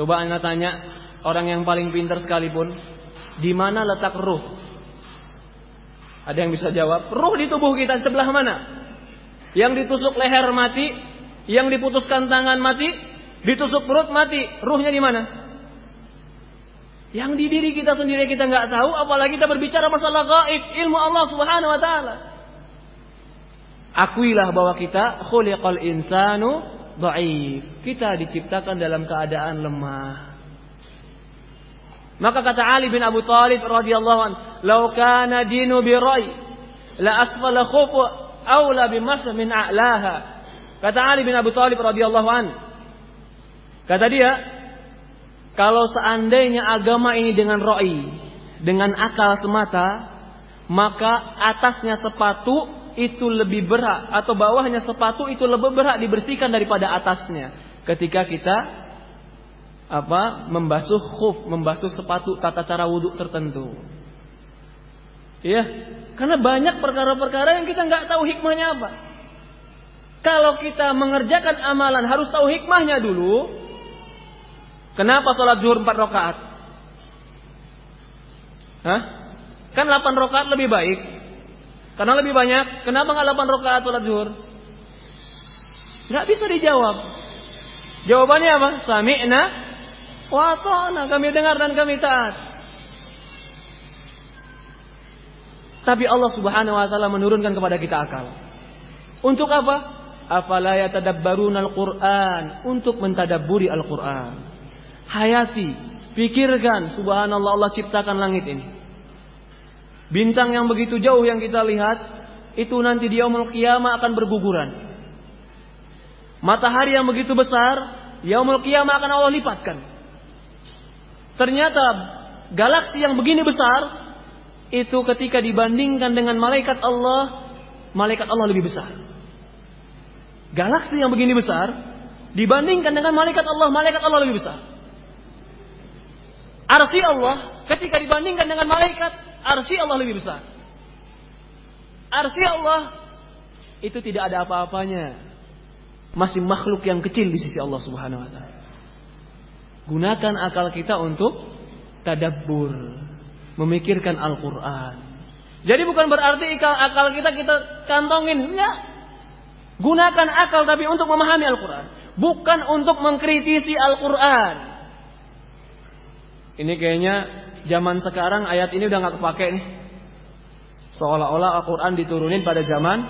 S1: Coba anda tanya orang yang paling pintar sekalipun, di mana letak ruh? Ada yang bisa jawab, ruh di tubuh kita sebelah mana? Yang ditusuk leher mati, yang diputuskan tangan mati, ditusuk perut mati, ruhnya di mana? Yang di diri kita sendiri kita nggak tahu, apalagi kita berbicara masalah gaib, ilmu Allah Subhanahu wa taala. Akuilah bahwa kita khuliqal insanu dhaif. Kita diciptakan dalam keadaan lemah. Maka kata Ali bin Abu Thalib radhiyallahu an, "Lau kana dinu bi rai, la asfala khufu aula bi min a'laha." Kata Ali bin Abu Thalib radhiyallahu an. Kata dia, kalau seandainya agama ini dengan roi, dengan akal semata, maka atasnya sepatu itu lebih berat atau bawahnya sepatu itu lebih berat dibersihkan daripada atasnya ketika kita apa membasuh khuf, membasuh sepatu tata cara wudhu tertentu. Ya, karena banyak perkara-perkara yang kita nggak tahu hikmahnya apa. Kalau kita mengerjakan amalan harus tahu hikmahnya dulu. Kenapa sholat zuhur empat rakaat? Hah? Kan 8 rakaat lebih baik. Karena lebih banyak. Kenapa nggak 8 rakaat sholat zuhur? Nggak bisa dijawab. Jawabannya apa? Sami'na wa. Kami dengar dan kami taat. Tapi Allah Subhanahu wa taala menurunkan kepada kita akal. Untuk apa? Afala yatadabbaruna al-Qur'an? Untuk mentadabburi Al-Qur'an. Hayati, pikirkan subhanallah Allah ciptakan langit ini. Bintang yang begitu jauh yang kita lihat itu nanti di yaumul qiyamah akan berguguran. Matahari yang begitu besar, yaumul qiyamah akan Allah lipatkan. Ternyata galaksi yang begini besar itu ketika dibandingkan dengan malaikat Allah, malaikat Allah lebih besar. Galaksi yang begini besar dibandingkan dengan malaikat Allah, malaikat Allah lebih besar. Arsi Allah ketika dibandingkan dengan malaikat, arsi Allah lebih besar. Arsi Allah itu tidak ada apa-apanya. Masih makhluk yang kecil di sisi Allah Subhanahu wa taala. Gunakan akal kita untuk tadabbur memikirkan Al-Quran. Jadi bukan berarti akal kita kita kantongin, enggak. Gunakan akal tapi untuk memahami Al-Quran. Bukan untuk mengkritisi Al-Quran. Ini kayaknya zaman sekarang ayat ini udah nggak kepake nih. Seolah-olah Al-Quran diturunin pada zaman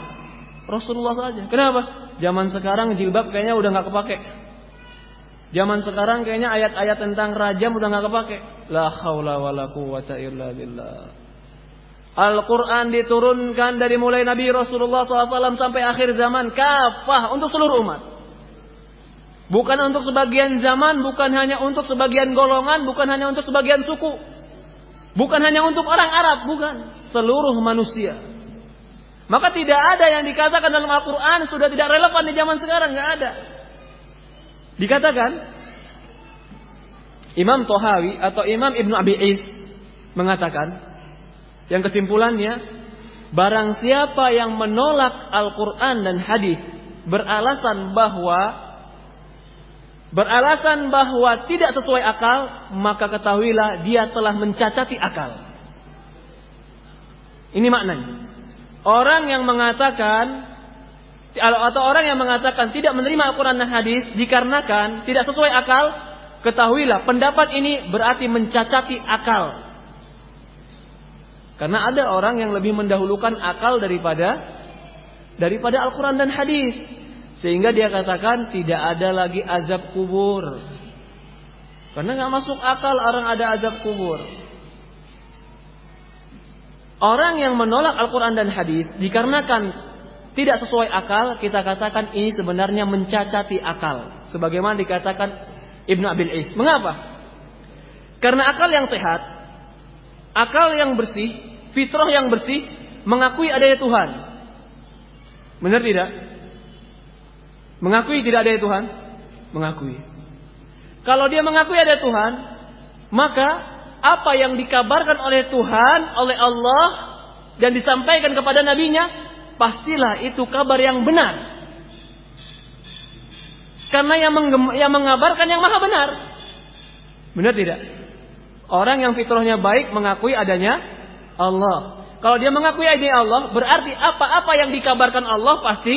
S1: Rasulullah saja. Kenapa? Zaman sekarang jilbab kayaknya udah nggak kepake. Zaman sekarang kayaknya ayat-ayat tentang rajam udah nggak kepake. La haula wala quwata illa billah. Al-Quran diturunkan dari mulai Nabi Rasulullah SAW sampai akhir zaman kafah untuk seluruh umat. Bukan untuk sebagian zaman, bukan hanya untuk sebagian golongan, bukan hanya untuk sebagian suku. Bukan hanya untuk orang Arab, bukan. Seluruh manusia. Maka tidak ada yang dikatakan dalam Al-Quran sudah tidak relevan di zaman sekarang, nggak ada. Dikatakan Imam Tohawi atau Imam Ibnu Abi Is mengatakan yang kesimpulannya barang siapa yang menolak Al-Qur'an dan hadis beralasan bahwa beralasan bahwa tidak sesuai akal maka ketahuilah dia telah mencacati akal. Ini maknanya. Orang yang mengatakan atau orang yang mengatakan tidak menerima Al-Quran dan hadis dikarenakan tidak sesuai akal, ketahuilah pendapat ini berarti mencacati akal. Karena ada orang yang lebih mendahulukan akal daripada daripada Al-Quran dan hadis. Sehingga dia katakan tidak ada lagi azab kubur. Karena nggak masuk akal orang ada azab kubur. Orang yang menolak Al-Quran dan hadis dikarenakan tidak sesuai akal, kita katakan ini sebenarnya mencacati akal. Sebagaimana dikatakan Ibnu Abil Is. Mengapa? Karena akal yang sehat, akal yang bersih, fitrah yang bersih, mengakui adanya Tuhan. Benar tidak? Mengakui tidak ada Tuhan? Mengakui. Kalau dia mengakui ada Tuhan, maka apa yang dikabarkan oleh Tuhan, oleh Allah, dan disampaikan kepada nabinya, pastilah itu kabar yang benar. Karena yang, yang mengabarkan yang maha benar. Benar tidak? Orang yang fitrahnya baik mengakui adanya Allah. Kalau dia mengakui adanya Allah, berarti apa-apa yang dikabarkan Allah pasti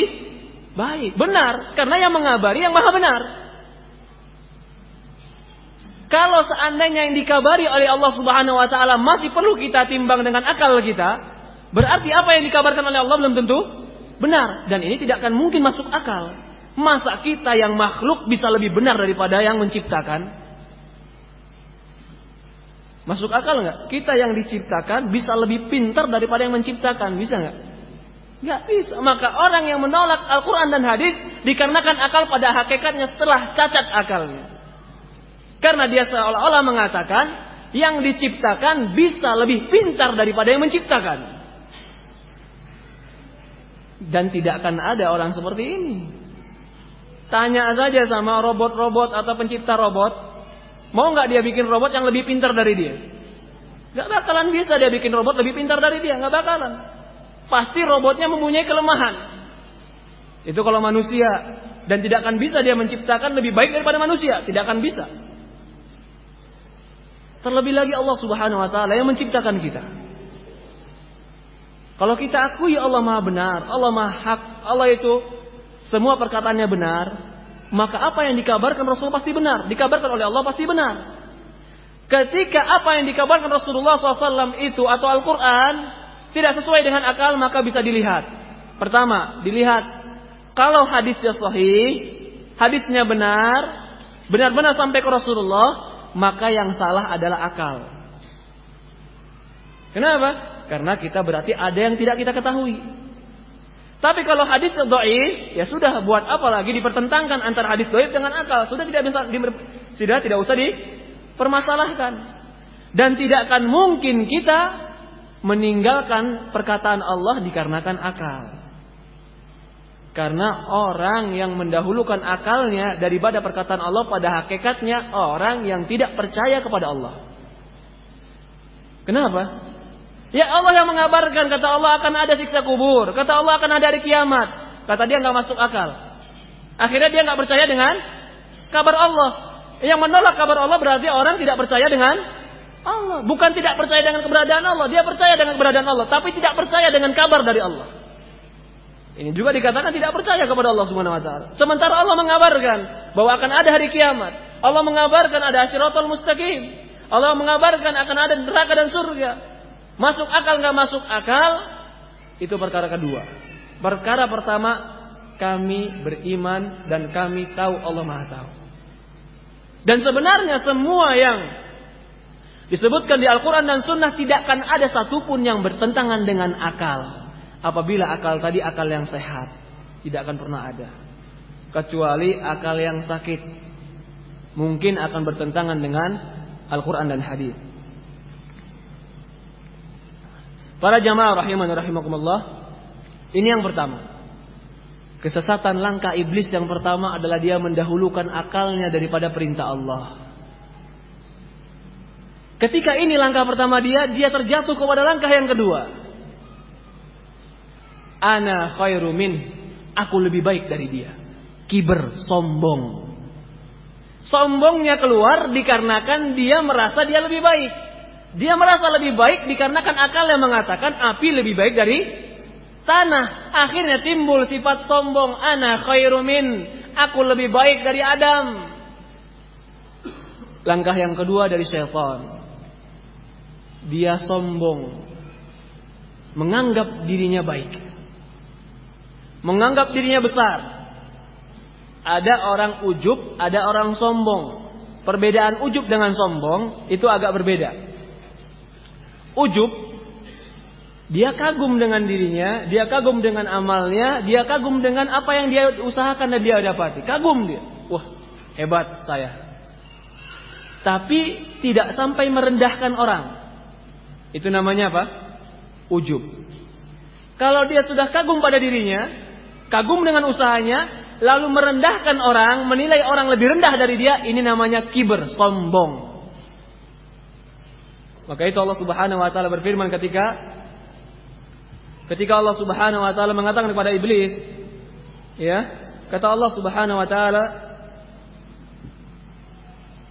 S1: baik, benar. Karena yang mengabari yang maha benar. Kalau seandainya yang dikabari oleh Allah Subhanahu wa taala masih perlu kita timbang dengan akal kita, Berarti apa yang dikabarkan oleh Allah belum tentu benar dan ini tidak akan mungkin masuk akal. Masa kita yang makhluk bisa lebih benar daripada yang menciptakan? Masuk akal nggak? Kita yang diciptakan bisa lebih pintar daripada yang menciptakan, bisa nggak? Nggak bisa. Maka orang yang menolak Al-Quran dan hadis dikarenakan akal pada hakikatnya setelah cacat akalnya. Karena dia seolah-olah mengatakan yang diciptakan bisa lebih pintar daripada yang menciptakan. Dan tidak akan ada orang seperti ini. Tanya saja sama robot-robot atau pencipta robot. Mau nggak dia bikin robot yang lebih pintar dari dia? Gak bakalan bisa dia bikin robot lebih pintar dari dia. Gak bakalan. Pasti robotnya mempunyai kelemahan. Itu kalau manusia. Dan tidak akan bisa dia menciptakan lebih baik daripada manusia. Tidak akan bisa. Terlebih lagi Allah Subhanahu wa taala yang menciptakan kita. Kalau kita akui Allah Maha benar, Allah Maha hak, Allah itu semua perkataannya benar, maka apa yang dikabarkan Rasul pasti benar, dikabarkan oleh Allah pasti benar. Ketika apa yang dikabarkan Rasulullah SAW itu atau Al-Quran tidak sesuai dengan akal, maka bisa dilihat. Pertama, dilihat kalau hadisnya sahih, hadisnya benar, benar-benar sampai ke Rasulullah, maka yang salah adalah akal. Kenapa? Karena kita berarti ada yang tidak kita ketahui. Tapi kalau hadis dhaif, ya sudah buat apa lagi dipertentangkan antara hadis dhaif dengan akal? Sudah tidak bisa sudah tidak usah dipermasalahkan. Dan tidak akan mungkin kita meninggalkan perkataan Allah dikarenakan akal. Karena orang yang mendahulukan akalnya daripada perkataan Allah pada hakikatnya orang yang tidak percaya kepada Allah. Kenapa? Ya Allah yang mengabarkan kata Allah akan ada siksa kubur, kata Allah akan ada hari kiamat. Kata dia nggak masuk akal. Akhirnya dia nggak percaya dengan kabar Allah. Yang menolak kabar Allah berarti orang tidak percaya dengan Allah. Bukan tidak percaya dengan keberadaan Allah, dia percaya dengan keberadaan Allah, tapi tidak percaya dengan kabar dari Allah. Ini juga dikatakan tidak percaya kepada Allah Subhanahu wa taala. Sementara Allah mengabarkan bahwa akan ada hari kiamat. Allah mengabarkan ada Asyiratul mustaqim. Allah mengabarkan akan ada neraka dan surga. Masuk akal nggak masuk akal itu perkara kedua. Perkara pertama kami beriman dan kami tahu Allah Maha tahu. Dan sebenarnya semua yang disebutkan di Al-Quran dan Sunnah tidak akan ada satupun yang bertentangan dengan akal. Apabila akal tadi akal yang sehat, tidak akan pernah ada. Kecuali akal yang sakit. Mungkin akan bertentangan dengan Al-Quran dan hadis. Para jamaah rahiman rahimakumullah. Ini yang pertama. Kesesatan langkah iblis yang pertama adalah dia mendahulukan akalnya daripada perintah Allah. Ketika ini langkah pertama dia, dia terjatuh kepada langkah yang kedua ana khairu min aku lebih baik dari dia kiber sombong sombongnya keluar dikarenakan dia merasa dia lebih baik dia merasa lebih baik dikarenakan akal yang mengatakan api lebih baik dari tanah. Akhirnya timbul sifat sombong. Ana khairu min. Aku lebih baik dari Adam. Langkah yang kedua dari syaitan. Dia sombong. Menganggap dirinya baik. Menganggap dirinya besar. Ada orang ujub, ada orang sombong. Perbedaan ujub dengan sombong itu agak berbeda. Ujub dia kagum dengan dirinya, dia kagum dengan amalnya, dia kagum dengan apa yang dia usahakan dan dia dapati. Kagum dia. Wah, hebat saya. Tapi tidak sampai merendahkan orang. Itu namanya apa? Ujub. Kalau dia sudah kagum pada dirinya, kagum dengan usahanya, lalu merendahkan orang, menilai orang lebih rendah dari dia, ini namanya kiber, sombong. Maka itu Allah Subhanahu wa taala berfirman ketika ketika Allah Subhanahu wa taala mengatakan kepada iblis, ya, kata Allah Subhanahu wa taala,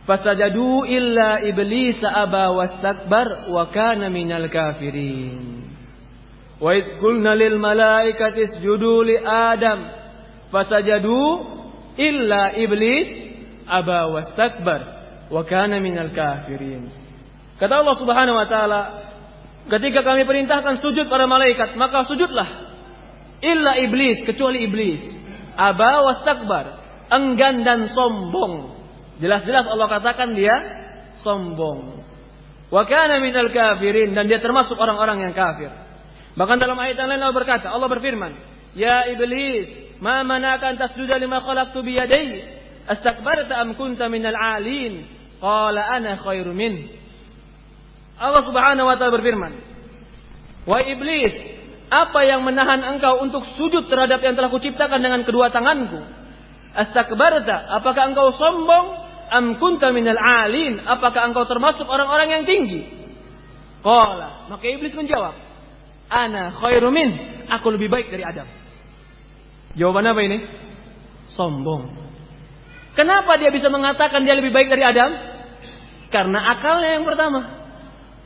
S1: Fasajadu illa iblis aba wastakbar wa kana minal kafirin. Wa id qulna lil malaikati isjudu li Adam fasajadu illa iblis aba wastakbar wa kana minal kafirin. Kata Allah Subhanahu wa taala, ketika kami perintahkan sujud para malaikat, maka sujudlah illa iblis kecuali iblis. Aba wastakbar, enggan dan sombong. Jelas-jelas Allah katakan dia sombong. Wa kana minal kafirin dan dia termasuk orang-orang yang kafir. Bahkan dalam ayat yang lain Allah berkata, Allah berfirman, Ya iblis, ma manaka an tasjuda lima khalaqtu bi yadayya? Astakbarta am kunta minal alin? Qala ana khairu min. Allah Subhanahu wa taala berfirman, Wahai iblis, apa yang menahan engkau untuk sujud terhadap yang telah kuciptakan dengan kedua tanganku? Astakbarta, apakah engkau sombong? Am kunta minal alin? Apakah engkau termasuk orang-orang yang tinggi? Qala, maka iblis menjawab, Ana khairu min. Aku lebih baik dari Adam. Jawaban apa ini? Sombong. Kenapa dia bisa mengatakan dia lebih baik dari Adam? Karena akalnya yang pertama.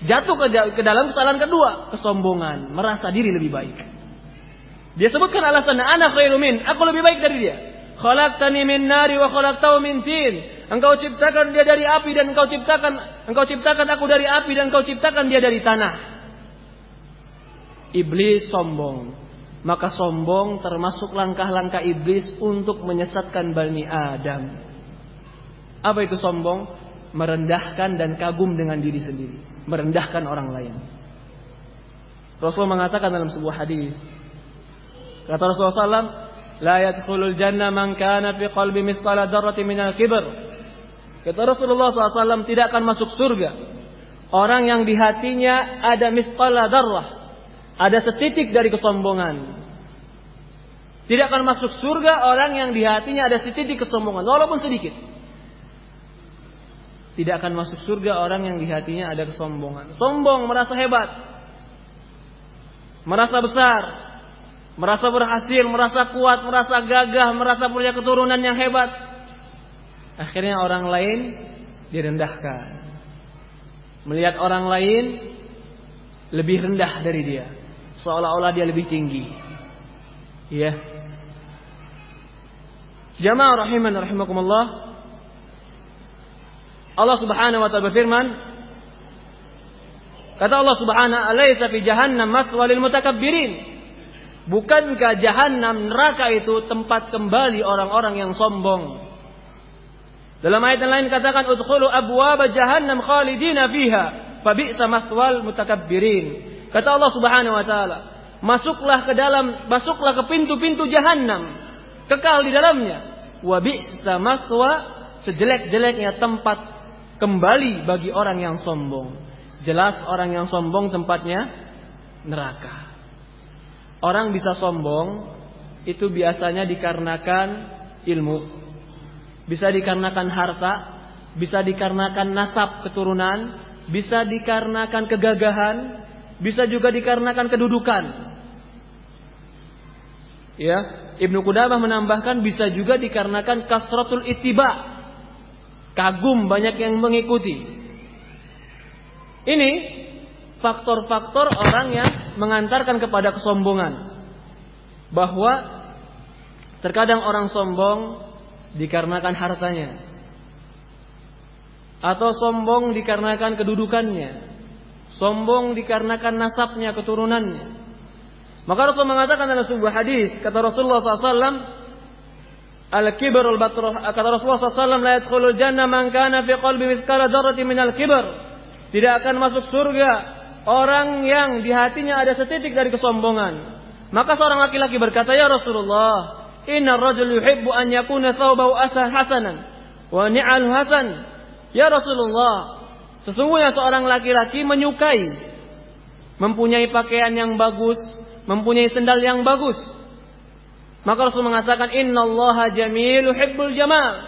S1: Jatuh ke, ke dalam kesalahan kedua, kesombongan, merasa diri lebih baik. Dia sebutkan alasannya, khairu min, aku lebih baik dari dia. Khalaqtani min nari wa khalaqtahu min tin. Engkau ciptakan dia dari api dan engkau ciptakan engkau ciptakan aku dari api dan engkau ciptakan dia dari tanah. Iblis sombong. Maka sombong termasuk langkah-langkah iblis untuk menyesatkan Bani Adam. Apa itu sombong? Merendahkan dan kagum dengan diri sendiri. Merendahkan orang lain. Rasulullah mengatakan dalam sebuah hadis. Kata Rasulullah SAW, La yadkhulul jannah man kana fi qalbi mithqala dzarratin minal kibr. Kata Rasulullah SAW tidak akan masuk surga. Orang yang di hatinya ada mithqala darrah. Ada setitik dari kesombongan. Tidak akan masuk surga orang yang di hatinya ada setitik kesombongan. Walaupun sedikit. Tidak akan masuk surga orang yang di hatinya ada kesombongan. Sombong, merasa hebat. Merasa besar. Merasa berhasil, merasa kuat, merasa gagah, merasa punya keturunan yang hebat. Akhirnya orang lain direndahkan. Melihat orang lain lebih rendah dari dia. Seolah-olah dia lebih tinggi. Ya. Jamaah rahiman rahimakumullah. Allah Subhanahu wa taala berfirman Kata Allah Subhanahu alaysa fi jahannam maswal lil mutakabbirin. Bukankah jahanam neraka itu tempat kembali orang-orang yang sombong? Dalam ayat yang lain katakan udkhulu abwaaba jahannam khalidina fiha fabi'sa maswal mutakabbirin. Kata Allah Subhanahu wa taala masuklah ke dalam masuklah ke pintu-pintu jahanam kekal di dalamnya. Wa bi'sa maswa sejelek-jeleknya tempat kembali bagi orang yang sombong. Jelas orang yang sombong tempatnya neraka. Orang bisa sombong itu biasanya dikarenakan ilmu. Bisa dikarenakan harta, bisa dikarenakan nasab keturunan, bisa dikarenakan kegagahan, bisa juga dikarenakan kedudukan. Ya, Ibnu Qudamah menambahkan bisa juga dikarenakan kasratul ittiba, Kagum banyak yang mengikuti. Ini faktor-faktor orang yang mengantarkan kepada kesombongan. Bahwa terkadang orang sombong dikarenakan hartanya. Atau sombong dikarenakan kedudukannya. Sombong dikarenakan nasabnya, keturunannya. Maka Rasul mengatakan dalam sebuah hadis, kata Rasulullah SAW, Al-kibrul batrah kata Rasulullah SAW la yadkhulul jannah man kana fi qalbi mithqala dzarratin minal kibr. Tidak akan masuk surga orang yang di hatinya ada setitik dari kesombongan. Maka seorang laki-laki berkata, "Ya Rasulullah, inna rajul yuhibbu an yakuna thawbahu asal hasanan wa ni'al hasan." Ya Rasulullah, sesungguhnya seorang laki-laki menyukai mempunyai pakaian yang bagus, mempunyai sendal yang bagus. Maka Rasul mengatakan Inna Allah jamilu hibbul jamal.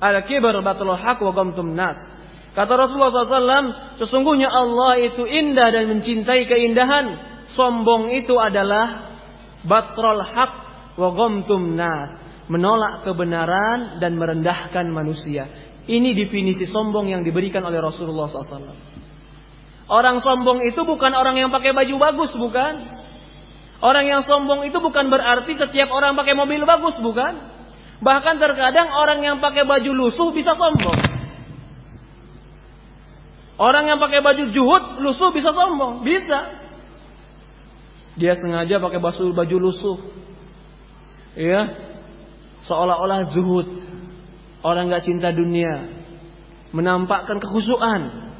S1: Al-kibar batul haq wa gamtum nas. Kata Rasulullah SAW, sesungguhnya Allah itu indah dan mencintai keindahan. Sombong itu adalah batrul haq wa nas. Menolak kebenaran dan merendahkan manusia. Ini definisi sombong yang diberikan oleh Rasulullah SAW. Orang sombong itu bukan orang yang pakai baju bagus, bukan. Orang yang sombong itu bukan berarti setiap orang pakai mobil bagus, bukan? Bahkan terkadang orang yang pakai baju lusuh bisa sombong. Orang yang pakai baju juhud, lusuh bisa sombong, bisa. Dia sengaja pakai baju baju lusuh. Ya. Seolah-olah zuhud. Orang nggak cinta dunia. Menampakkan kekhusuan.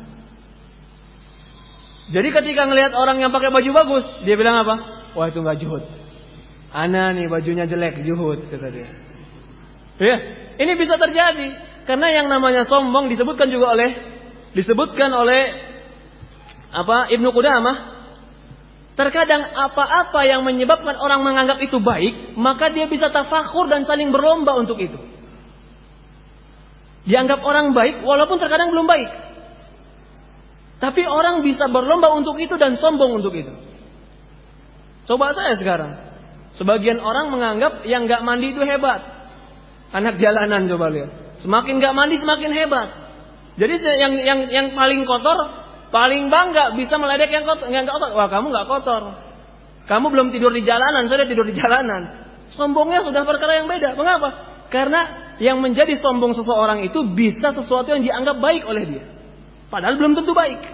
S1: Jadi ketika ngelihat orang yang pakai baju bagus, dia bilang apa? Wah itu nggak juhud. Ana nih bajunya jelek juhud kata dia. Ya, ini bisa terjadi karena yang namanya sombong disebutkan juga oleh disebutkan oleh apa Ibnu Qudamah Terkadang apa-apa yang menyebabkan orang menganggap itu baik, maka dia bisa tafakur dan saling berlomba untuk itu. Dianggap orang baik walaupun terkadang belum baik. Tapi orang bisa berlomba untuk itu dan sombong untuk itu. Coba saya sekarang. Sebagian orang menganggap yang nggak mandi itu hebat. Anak jalanan coba lihat. Semakin nggak mandi semakin hebat. Jadi yang yang yang paling kotor, paling bangga bisa meledek yang kotor, yang kotor. Wah, kamu nggak kotor. Kamu belum tidur di jalanan, saya tidur di jalanan. Sombongnya sudah perkara yang beda. Mengapa? Karena yang menjadi sombong seseorang itu bisa sesuatu yang dianggap baik oleh dia. Padahal belum tentu baik.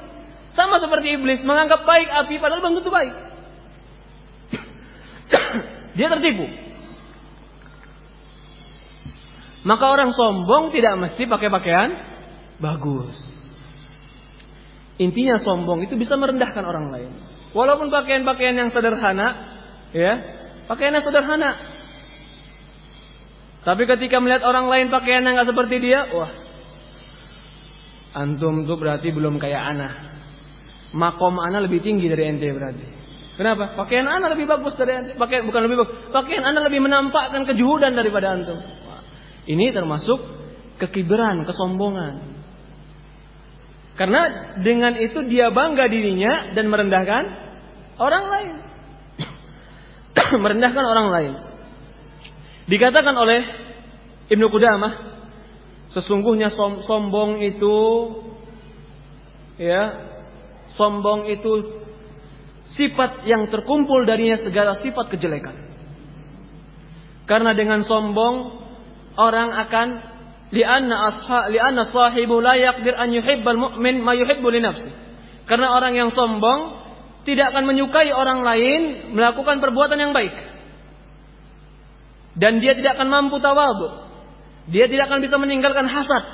S1: Sama seperti iblis menganggap baik api padahal belum tentu baik. <coughs> dia tertipu. Maka orang sombong tidak mesti pakai pakaian bagus. Intinya sombong itu bisa merendahkan orang lain. Walaupun pakaian-pakaian yang sederhana, ya, pakaiannya sederhana. Tapi ketika melihat orang lain pakaian yang nggak seperti dia, wah, antum tuh berarti belum kayak anak. Makom anak lebih tinggi dari ente berarti. Kenapa? Pakaian anak lebih bagus dari. Pakaian bukan lebih bagus. Pakaian anak lebih menampakkan kejuhudan daripada antum. Ini termasuk kekiberan, kesombongan. Karena dengan itu dia bangga dirinya dan merendahkan orang lain. <coughs> merendahkan orang lain. Dikatakan oleh Ibnu Qudamah, sesungguhnya som sombong itu ya, sombong itu sifat yang terkumpul darinya segala sifat kejelekan. Karena dengan sombong orang akan li'anna asha li'anna sahibu la yaqdir an yuhibbal mu'min ma yuhibbu li nafsi. Karena orang yang sombong tidak akan menyukai orang lain melakukan perbuatan yang baik. Dan dia tidak akan mampu tawadhu. Dia tidak akan bisa meninggalkan hasad,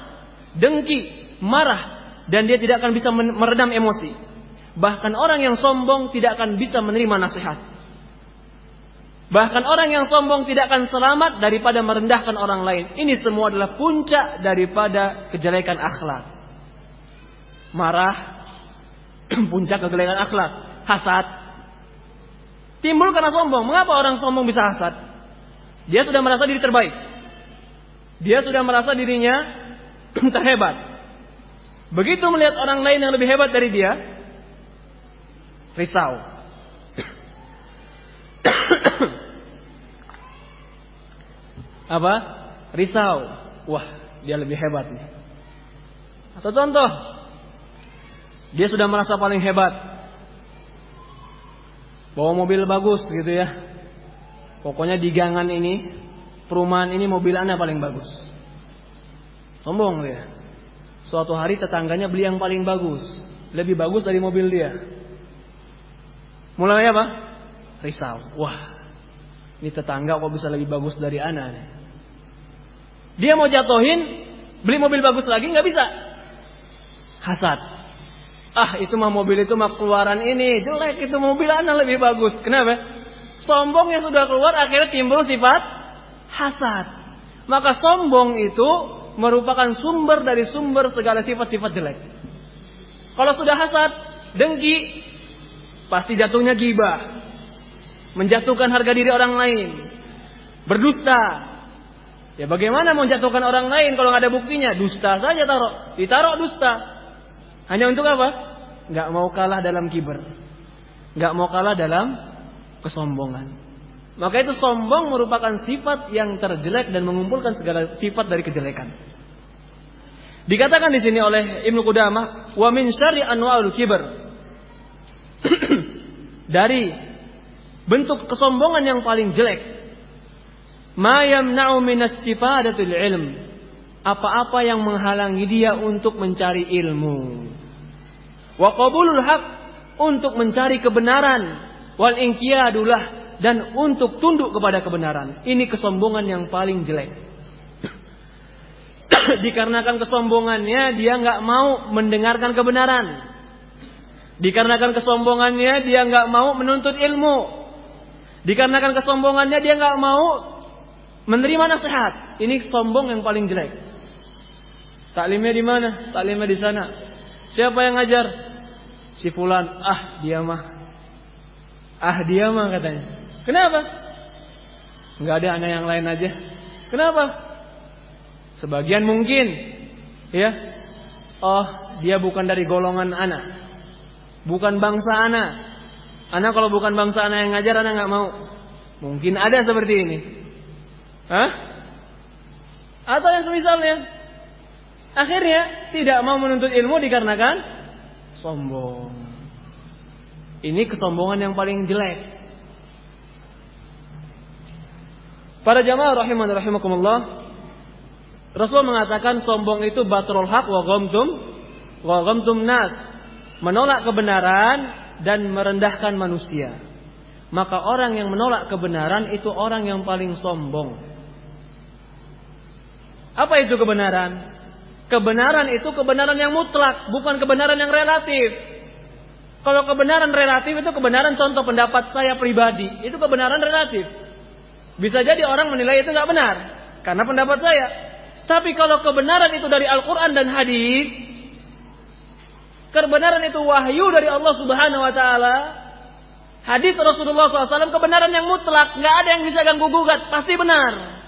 S1: dengki, marah dan dia tidak akan bisa meredam emosi. Bahkan orang yang sombong tidak akan bisa menerima nasihat. Bahkan orang yang sombong tidak akan selamat daripada merendahkan orang lain. Ini semua adalah puncak daripada kejelekan akhlak. Marah, <clears throat> puncak kejelekan akhlak. Hasad, timbul karena sombong. Mengapa orang sombong bisa hasad? Dia sudah merasa diri terbaik. Dia sudah merasa dirinya <clears throat> terhebat. Begitu melihat orang lain yang lebih hebat dari dia, risau. apa? Risau. Wah, dia lebih hebat nih. Atau contoh, dia sudah merasa paling hebat. Bawa mobil bagus gitu ya. Pokoknya di gangan ini, perumahan ini mobil anda paling bagus. Sombong dia. Suatu hari tetangganya beli yang paling bagus. Lebih bagus dari mobil dia. Mulai apa? Risau. Wah, ini tetangga kok bisa lebih bagus dari anak. Dia mau jatuhin, beli mobil bagus lagi nggak bisa. Hasad. Ah itu mah mobil itu mah keluaran ini jelek itu mobil anak lebih bagus. Kenapa? Sombong yang sudah keluar akhirnya timbul sifat hasad. Maka sombong itu merupakan sumber dari sumber segala sifat-sifat jelek. Kalau sudah hasad, dengki, pasti jatuhnya gibah, menjatuhkan harga diri orang lain, berdusta. Ya bagaimana menjatuhkan orang lain kalau nggak ada buktinya? Dusta saja taruh, ditaruh dusta. Hanya untuk apa? Nggak mau kalah dalam kiber, nggak mau kalah dalam kesombongan. Maka itu sombong merupakan sifat yang terjelek dan mengumpulkan segala sifat dari kejelekan. Dikatakan di sini oleh Ibnu Qudamah, wa min syarri anwa'ul kibar. Dari bentuk kesombongan yang paling jelek. Ma yamna'u min istifadatul ilm. Apa-apa yang menghalangi dia untuk mencari ilmu. Wa qabulul haq untuk mencari kebenaran wal inqiyadulah dan untuk tunduk kepada kebenaran. Ini kesombongan yang paling jelek. <coughs> Dikarenakan kesombongannya dia nggak mau mendengarkan kebenaran. Dikarenakan kesombongannya dia nggak mau menuntut ilmu. Dikarenakan kesombongannya dia nggak mau menerima nasihat. Ini sombong yang paling jelek. Taklimnya di mana? Taklimnya di sana. Siapa yang ngajar? Si fulan. Ah, dia mah. Ah, dia mah katanya. Kenapa? Nggak ada anak yang lain aja. Kenapa? Sebagian mungkin, ya. Oh, dia bukan dari golongan anak. Bukan bangsa anak. Anak kalau bukan bangsa anak yang ngajar, anak nggak mau. Mungkin ada seperti ini. Hah? Atau yang semisalnya. Akhirnya tidak mau menuntut ilmu dikarenakan sombong. Ini kesombongan yang paling jelek. Para jamaah rahiman rahimakumullah, Rasul mengatakan sombong itu batrul haq wa ghamtum wa ghamtum nas, menolak kebenaran dan merendahkan manusia. Maka orang yang menolak kebenaran itu orang yang paling sombong. Apa itu kebenaran? Kebenaran itu kebenaran yang mutlak, bukan kebenaran yang relatif. Kalau kebenaran relatif itu kebenaran contoh pendapat saya pribadi, itu kebenaran relatif. Bisa jadi orang menilai itu nggak benar karena pendapat saya. Tapi kalau kebenaran itu dari Al-Quran dan hadis, kebenaran itu wahyu dari Allah Subhanahu Wa Taala, hadis Rasulullah SAW kebenaran yang mutlak, nggak ada yang bisa ganggu gugat, pasti benar.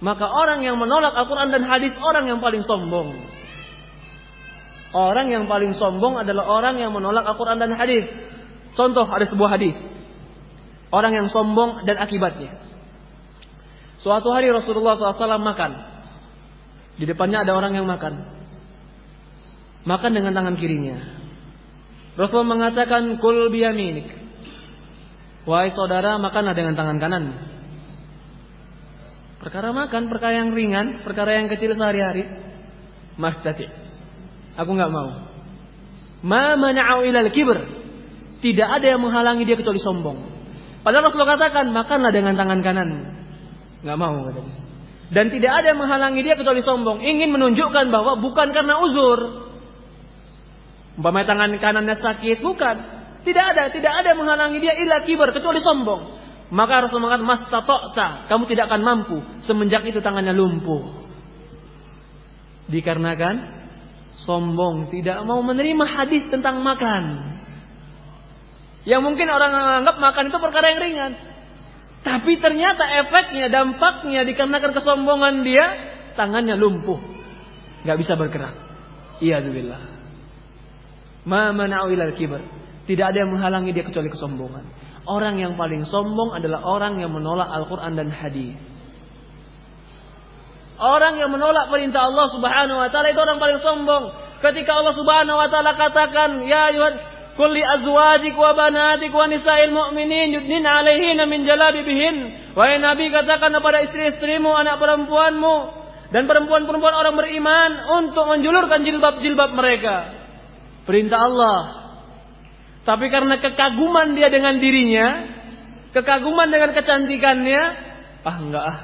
S1: Maka orang yang menolak Al-Quran dan hadis orang yang paling sombong. Orang yang paling sombong adalah orang yang menolak Al-Quran dan hadis. Contoh ada sebuah hadis. Orang yang sombong dan akibatnya. Suatu hari Rasulullah SAW makan. Di depannya ada orang yang makan. Makan dengan tangan kirinya. Rasul mengatakan kul biyaminik. Wahai saudara, makanlah dengan tangan kanan. Perkara makan, perkara yang ringan, perkara yang kecil sehari-hari. Mas tadi, aku nggak mau. Ma mana'au ilal kibr. Tidak ada yang menghalangi dia kecuali sombong. Padahal Rasulullah katakan, makanlah dengan tangan kanan. Nggak mau. Dan tidak ada yang menghalangi dia kecuali sombong. Ingin menunjukkan bahwa bukan karena uzur. Umpamanya tangan kanannya sakit. Bukan. Tidak ada. Tidak ada menghalangi dia illa kibar. Kecuali sombong. Maka Rasul mengatakan, Mas tatokta. Kamu tidak akan mampu. Semenjak itu tangannya lumpuh. Dikarenakan sombong. Tidak mau menerima hadis tentang makan. Yang mungkin orang anggap makan itu perkara yang ringan. Tapi ternyata efeknya, dampaknya dikarenakan kesombongan dia, tangannya lumpuh. Gak bisa bergerak. Iya billah. Kibar. Tidak ada yang menghalangi dia kecuali kesombongan. Orang yang paling sombong adalah orang yang menolak Al-Quran dan hadis. Orang yang menolak perintah Allah Subhanahu wa taala itu orang paling sombong. Ketika Allah Subhanahu wa taala katakan, "Ya ayuhan kulli azwajik wa banatik wa nisa'il mu'minin yudnin alaihina min jalabibihin. Wahai Nabi katakan kepada istri-istrimu, anak perempuanmu dan perempuan-perempuan orang beriman untuk menjulurkan jilbab-jilbab mereka. Perintah Allah. Tapi karena kekaguman dia dengan dirinya, kekaguman dengan kecantikannya, ah enggak ah,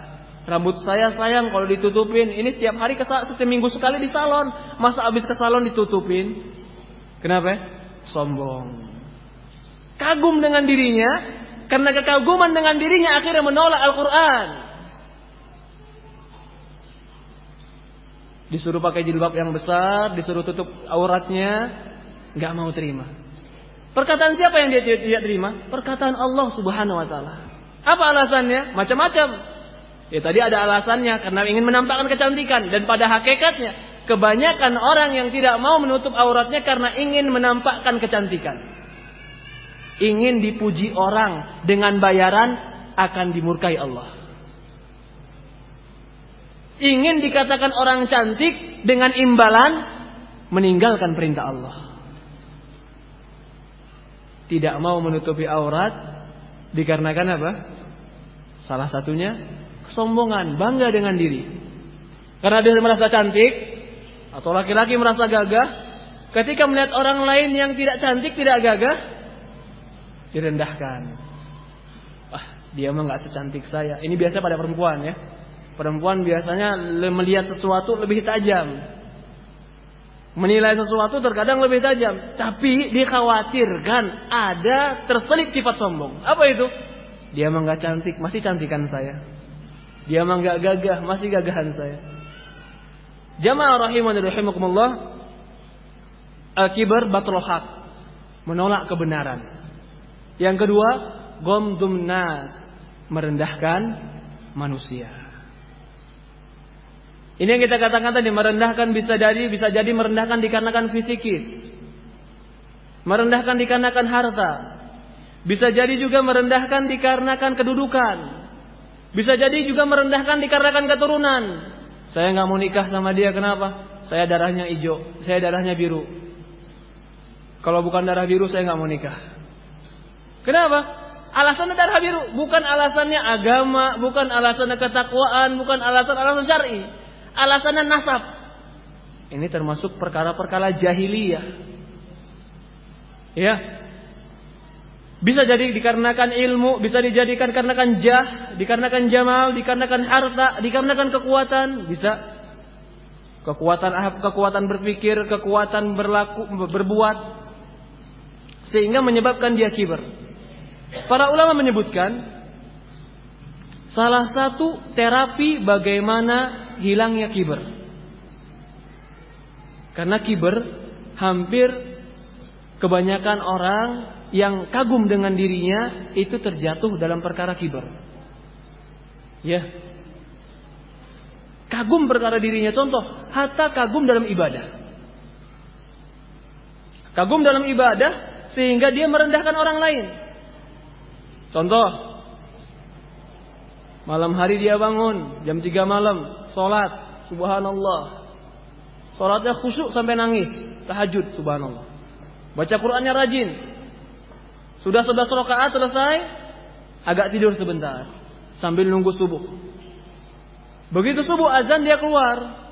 S1: Rambut saya sayang kalau ditutupin. Ini setiap hari setiap minggu sekali di salon. Masa habis ke salon ditutupin? Kenapa? sombong. Kagum dengan dirinya, karena kekaguman dengan dirinya akhirnya menolak Al-Quran. Disuruh pakai jilbab yang besar, disuruh tutup auratnya, nggak mau terima. Perkataan siapa yang dia tidak terima? Perkataan Allah Subhanahu Wa Taala. Apa alasannya? Macam-macam. Ya tadi ada alasannya karena ingin menampakkan kecantikan dan pada hakikatnya Kebanyakan orang yang tidak mau menutup auratnya karena ingin menampakkan kecantikan. Ingin dipuji orang dengan bayaran akan dimurkai Allah. Ingin dikatakan orang cantik dengan imbalan meninggalkan perintah Allah. Tidak mau menutupi aurat dikarenakan apa? Salah satunya kesombongan, bangga dengan diri. Karena dia merasa cantik, atau laki-laki merasa gagah ketika melihat orang lain yang tidak cantik, tidak gagah, direndahkan. Ah, dia mah nggak secantik saya. Ini biasa pada perempuan ya. Perempuan biasanya melihat sesuatu lebih tajam. Menilai sesuatu terkadang lebih tajam. Tapi dikhawatirkan ada terselip sifat sombong. Apa itu? Dia mah nggak cantik, masih cantikan saya. Dia mah nggak gagah, masih gagahan saya. Jamaah rahimani rahimakumullah Al-kibar batrul haq Menolak kebenaran Yang kedua Gomdum nas Merendahkan manusia Ini yang kita katakan tadi Merendahkan bisa jadi Bisa jadi merendahkan dikarenakan fisikis Merendahkan dikarenakan harta Bisa jadi juga merendahkan dikarenakan kedudukan Bisa jadi juga merendahkan dikarenakan keturunan saya nggak mau nikah sama dia kenapa? saya darahnya hijau, saya darahnya biru. Kalau bukan darah biru saya nggak mau nikah. Kenapa? Alasannya darah biru, bukan alasannya agama, bukan alasannya ketakwaan, bukan alasan-alasan syar'i. Alasannya nasab. Ini termasuk perkara-perkara jahiliyah. Ya, bisa jadi dikarenakan ilmu, bisa dijadikan karenakan jah, dikarenakan jamal, dikarenakan harta, dikarenakan kekuatan, bisa kekuatan kekuatan berpikir, kekuatan berlaku berbuat sehingga menyebabkan dia kiber. Para ulama menyebutkan salah satu terapi bagaimana hilangnya kiber. Karena kiber hampir kebanyakan orang yang kagum dengan dirinya itu terjatuh dalam perkara kibar. Ya. Kagum perkara dirinya contoh, hatta kagum dalam ibadah. Kagum dalam ibadah sehingga dia merendahkan orang lain. Contoh, malam hari dia bangun jam 3 malam, sholat, subhanallah. Sholatnya khusyuk sampai nangis, tahajud, subhanallah. Baca Qurannya rajin, sudah sebelas rakaat selesai, agak tidur sebentar sambil nunggu subuh. Begitu subuh azan dia keluar.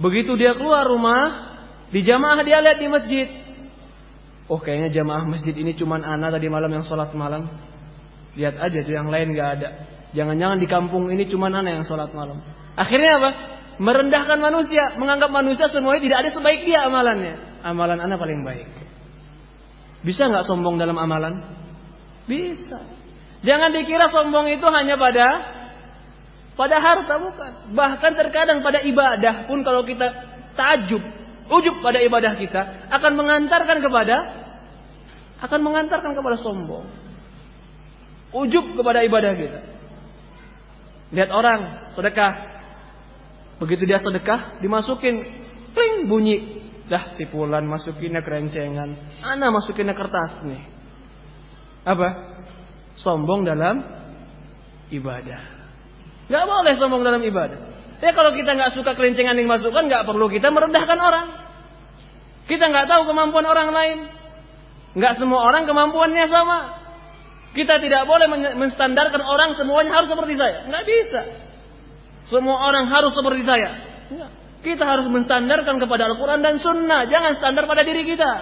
S1: Begitu dia keluar rumah, di jamaah dia lihat di masjid. Oh kayaknya jamaah masjid ini cuman anak tadi malam yang sholat malam. Lihat aja tuh yang lain gak ada. Jangan-jangan di kampung ini cuman anak yang sholat malam. Akhirnya apa? Merendahkan manusia, menganggap manusia semuanya tidak ada sebaik dia amalannya. Amalan anak paling baik. Bisa nggak sombong dalam amalan? Bisa. Jangan dikira sombong itu hanya pada pada harta bukan. Bahkan terkadang pada ibadah pun kalau kita tajub, ujub pada ibadah kita akan mengantarkan kepada akan mengantarkan kepada sombong. Ujub kepada ibadah kita. Lihat orang sedekah. Begitu dia sedekah, dimasukin pling bunyi Dah si Pulan masukinnya kerencengan. Ana masukinnya kertas nih. Apa? Sombong dalam ibadah. Gak boleh sombong dalam ibadah. Ya kalau kita nggak suka kerencengan yang masukkan, nggak perlu kita merendahkan orang. Kita nggak tahu kemampuan orang lain. Nggak semua orang kemampuannya sama. Kita tidak boleh menstandarkan orang semuanya harus seperti saya. Nggak bisa. Semua orang harus seperti saya. Enggak. Kita harus menstandarkan kepada Al-Quran dan Sunnah. Jangan standar pada diri kita.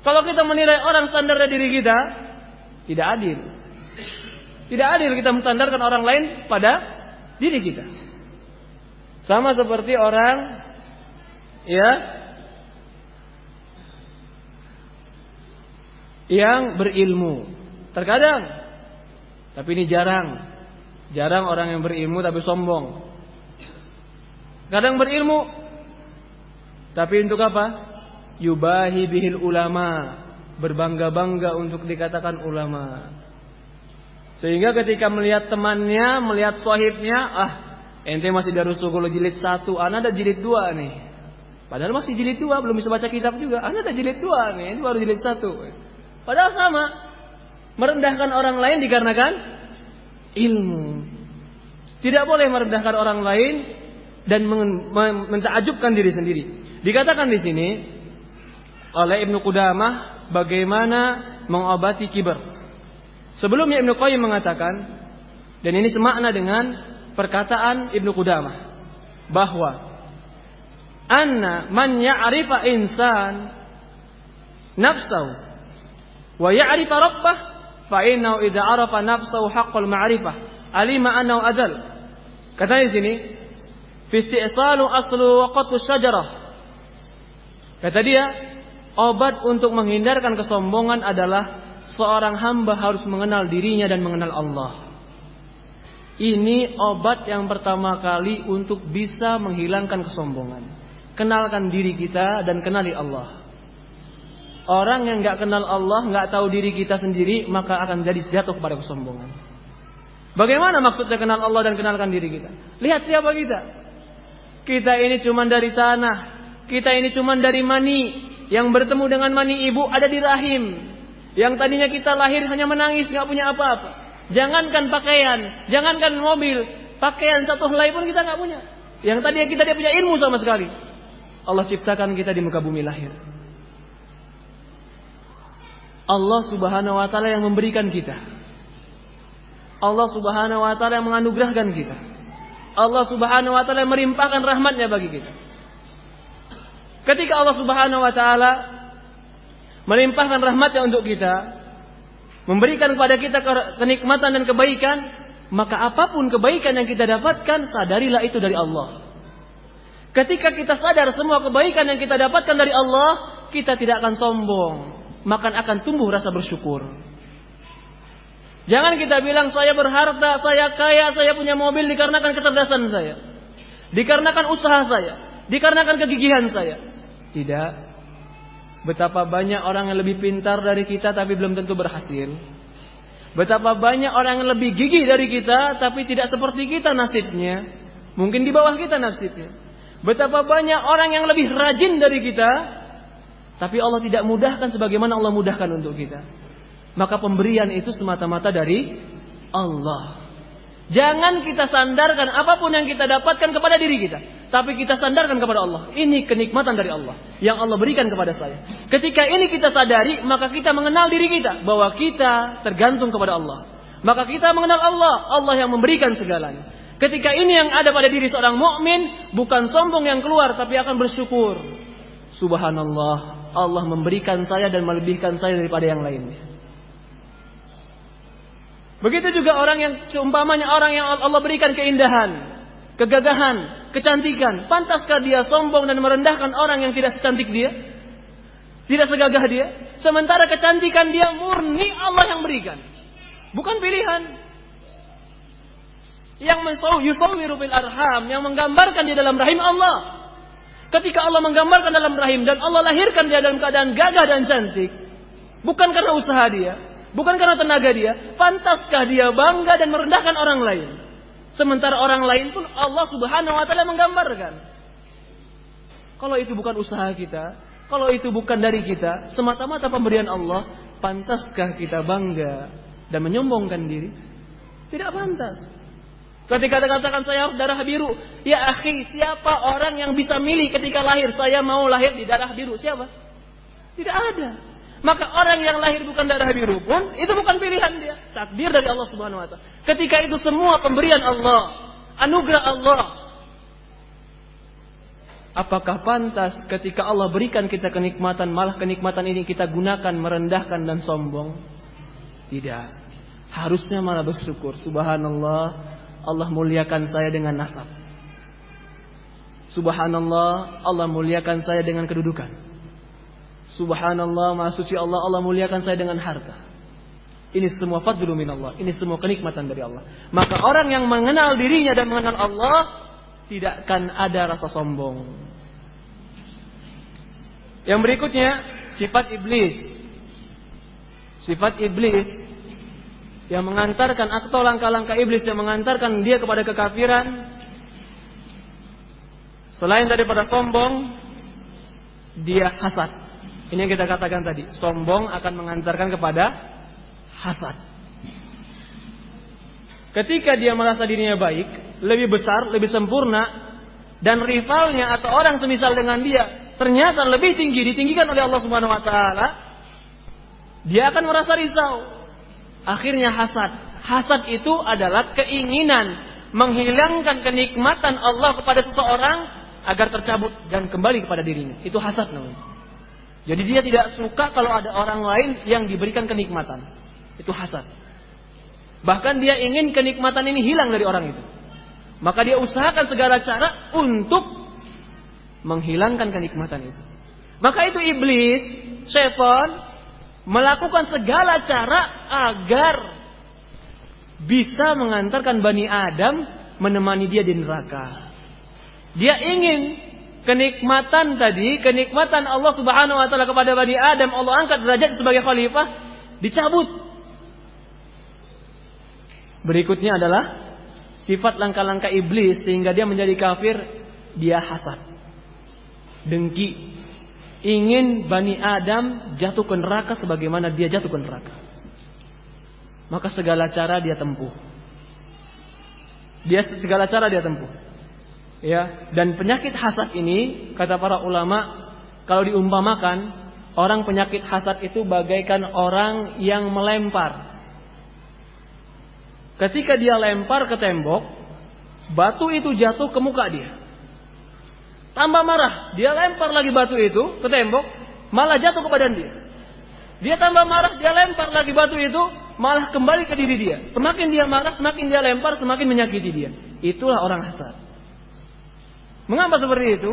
S1: Kalau kita menilai orang standar pada diri kita, tidak adil. Tidak adil kita menstandarkan orang lain pada diri kita. Sama seperti orang ya yang berilmu. Terkadang tapi ini jarang. Jarang orang yang berilmu tapi sombong. Kadang berilmu. Tapi untuk apa? Yubahi bihil ulama. Berbangga-bangga untuk dikatakan ulama. Sehingga ketika melihat temannya, melihat sahibnya, ah, ente masih darus sukul jilid satu, anak ada jilid dua nih. Padahal masih jilid dua, belum bisa baca kitab juga. Anak ada jilid dua nih, ini baru jilid satu. Padahal sama. Merendahkan orang lain dikarenakan ilmu. Tidak boleh merendahkan orang lain dan mentakjubkan diri sendiri. Dikatakan di sini oleh Ibnu Qudamah bagaimana mengobati kibar. Sebelumnya Ibnu Qayyim mengatakan dan ini semakna dengan perkataan Ibnu Qudamah bahwa anna man ya'rifa insan nafsahu wa ya'rifa rabbah fa innahu idza arafa nafsahu haqqal ma'rifah alima annahu adal. Kata di sini Fisti'salu aslu waqatu syajarah. Kata dia, obat untuk menghindarkan kesombongan adalah seorang hamba harus mengenal dirinya dan mengenal Allah. Ini obat yang pertama kali untuk bisa menghilangkan kesombongan. Kenalkan diri kita dan kenali Allah. Orang yang nggak kenal Allah, nggak tahu diri kita sendiri, maka akan jadi jatuh pada kesombongan. Bagaimana maksudnya kenal Allah dan kenalkan diri kita? Lihat siapa kita. Kita ini cuma dari tanah. Kita ini cuma dari mani. Yang bertemu dengan mani ibu ada di rahim. Yang tadinya kita lahir hanya menangis, nggak punya apa-apa. Jangankan pakaian, jangankan mobil, pakaian satu helai pun kita nggak punya. Yang tadi kita tidak punya ilmu sama sekali. Allah ciptakan kita di muka bumi lahir. Allah Subhanahu wa taala yang memberikan kita. Allah Subhanahu wa taala yang menganugerahkan kita. Allah Subhanahu wa taala yang merimpahkan rahmatnya bagi kita. Ketika Allah Subhanahu wa taala melimpahkan rahmatnya untuk kita, memberikan kepada kita kenikmatan dan kebaikan, maka apa pun kebaikan yang kita dapatkan, sadarilah itu dari Allah. Ketika kita sadar semua kebaikan yang kita dapatkan dari Allah, kita tidak akan sombong, maka akan tumbuh rasa bersyukur. Jangan kita bilang saya berharta, saya kaya, saya punya mobil dikarenakan kecerdasan saya. Dikarenakan usaha saya, dikarenakan kegigihan saya. Tidak. Betapa banyak orang yang lebih pintar dari kita tapi belum tentu berhasil. Betapa banyak orang yang lebih gigih dari kita tapi tidak seperti kita nasibnya. Mungkin di bawah kita nasibnya. Betapa banyak orang yang lebih rajin dari kita tapi Allah tidak mudahkan sebagaimana Allah mudahkan untuk kita. Maka pemberian itu semata-mata dari Allah. Jangan kita sandarkan apa pun yang kita dapatkan kepada diri kita. Tapi kita sandarkan kepada Allah. Ini kenikmatan dari Allah. Yang Allah berikan kepada saya. Ketika ini kita sadari, maka kita mengenal diri kita. Bahwa kita tergantung kepada Allah. Maka kita mengenal Allah. Allah yang memberikan segalanya. Ketika ini yang ada pada diri seorang mukmin bukan sombong yang keluar tapi akan bersyukur. Subhanallah, Allah memberikan saya dan melebihkan saya daripada yang lainnya. Begitu juga orang yang seumpamanya orang yang Allah berikan keindahan, kegagahan, kecantikan. Pantaskah dia sombong dan merendahkan orang yang tidak secantik dia? Tidak segagah dia? Sementara kecantikan dia murni Allah yang berikan. Bukan pilihan. Yang yusawiru bil arham, yang menggambarkan di dalam rahim Allah. Ketika Allah menggambarkan dalam rahim dan Allah lahirkan dia dalam keadaan gagah dan cantik, bukan karena usaha dia, Bukan karena tenaga dia. Pantaskah dia bangga dan merendahkan orang lain? Sementara orang lain pun Allah subhanahu wa ta'ala menggambarkan. Kalau itu bukan usaha kita. Kalau itu bukan dari kita. Semata-mata pemberian Allah. Pantaskah kita bangga dan menyombongkan diri? Tidak pantas. Ketika dikatakan saya harus darah biru. Ya akhi, siapa orang yang bisa milih ketika lahir? Saya mau lahir di darah biru. Siapa? Tidak ada. Maka orang yang lahir bukan darah biru pun itu bukan pilihan dia. Takdir dari Allah Subhanahu wa taala. Ketika itu semua pemberian Allah, anugerah Allah. Apakah pantas ketika Allah berikan kita kenikmatan malah kenikmatan ini kita gunakan merendahkan dan sombong? Tidak. Harusnya malah bersyukur. Subhanallah, Allah muliakan saya dengan nasab. Subhanallah, Allah muliakan saya dengan kedudukan. Subhanallah, maha suci Allah, Allah muliakan saya dengan harta. Ini semua fadlu min Allah. Ini semua kenikmatan dari Allah. Maka orang yang mengenal dirinya dan mengenal Allah, tidak akan ada rasa sombong. Yang berikutnya, sifat iblis. Sifat iblis yang mengantarkan atau langkah-langkah iblis yang mengantarkan dia kepada kekafiran selain daripada sombong dia hasad ini yang kita katakan tadi, sombong akan mengantarkan kepada hasad. Ketika dia merasa dirinya baik, lebih besar, lebih sempurna, dan rivalnya atau orang semisal dengan dia ternyata lebih tinggi ditinggikan oleh Allah Subhanahu wa taala, dia akan merasa risau. Akhirnya hasad. Hasad itu adalah keinginan menghilangkan kenikmatan Allah kepada seseorang agar tercabut dan kembali kepada dirinya. Itu hasad namanya. Jadi dia tidak suka kalau ada orang lain yang diberikan kenikmatan. Itu hasad. Bahkan dia ingin kenikmatan ini hilang dari orang itu. Maka dia usahakan segala cara untuk menghilangkan kenikmatan itu. Maka itu iblis, setan melakukan segala cara agar bisa mengantarkan Bani Adam menemani dia di neraka. Dia ingin kenikmatan tadi, kenikmatan Allah Subhanahu wa taala kepada Bani Adam, Allah angkat derajat sebagai khalifah, dicabut. Berikutnya adalah sifat langkah-langkah iblis sehingga dia menjadi kafir, dia hasad. Dengki. Ingin Bani Adam jatuh ke neraka sebagaimana dia jatuh ke neraka. Maka segala cara dia tempuh. Dia segala cara dia tempuh. Ya, dan penyakit hasad ini kata para ulama kalau diumpamakan orang penyakit hasad itu bagaikan orang yang melempar. Ketika dia lempar ke tembok, batu itu jatuh ke muka dia. Tambah marah, dia lempar lagi batu itu ke tembok, malah jatuh ke badan dia. Dia tambah marah, dia lempar lagi batu itu, malah kembali ke diri dia. Semakin dia marah, semakin dia lempar, semakin menyakiti dia. Itulah orang hasad. Mengapa seperti itu?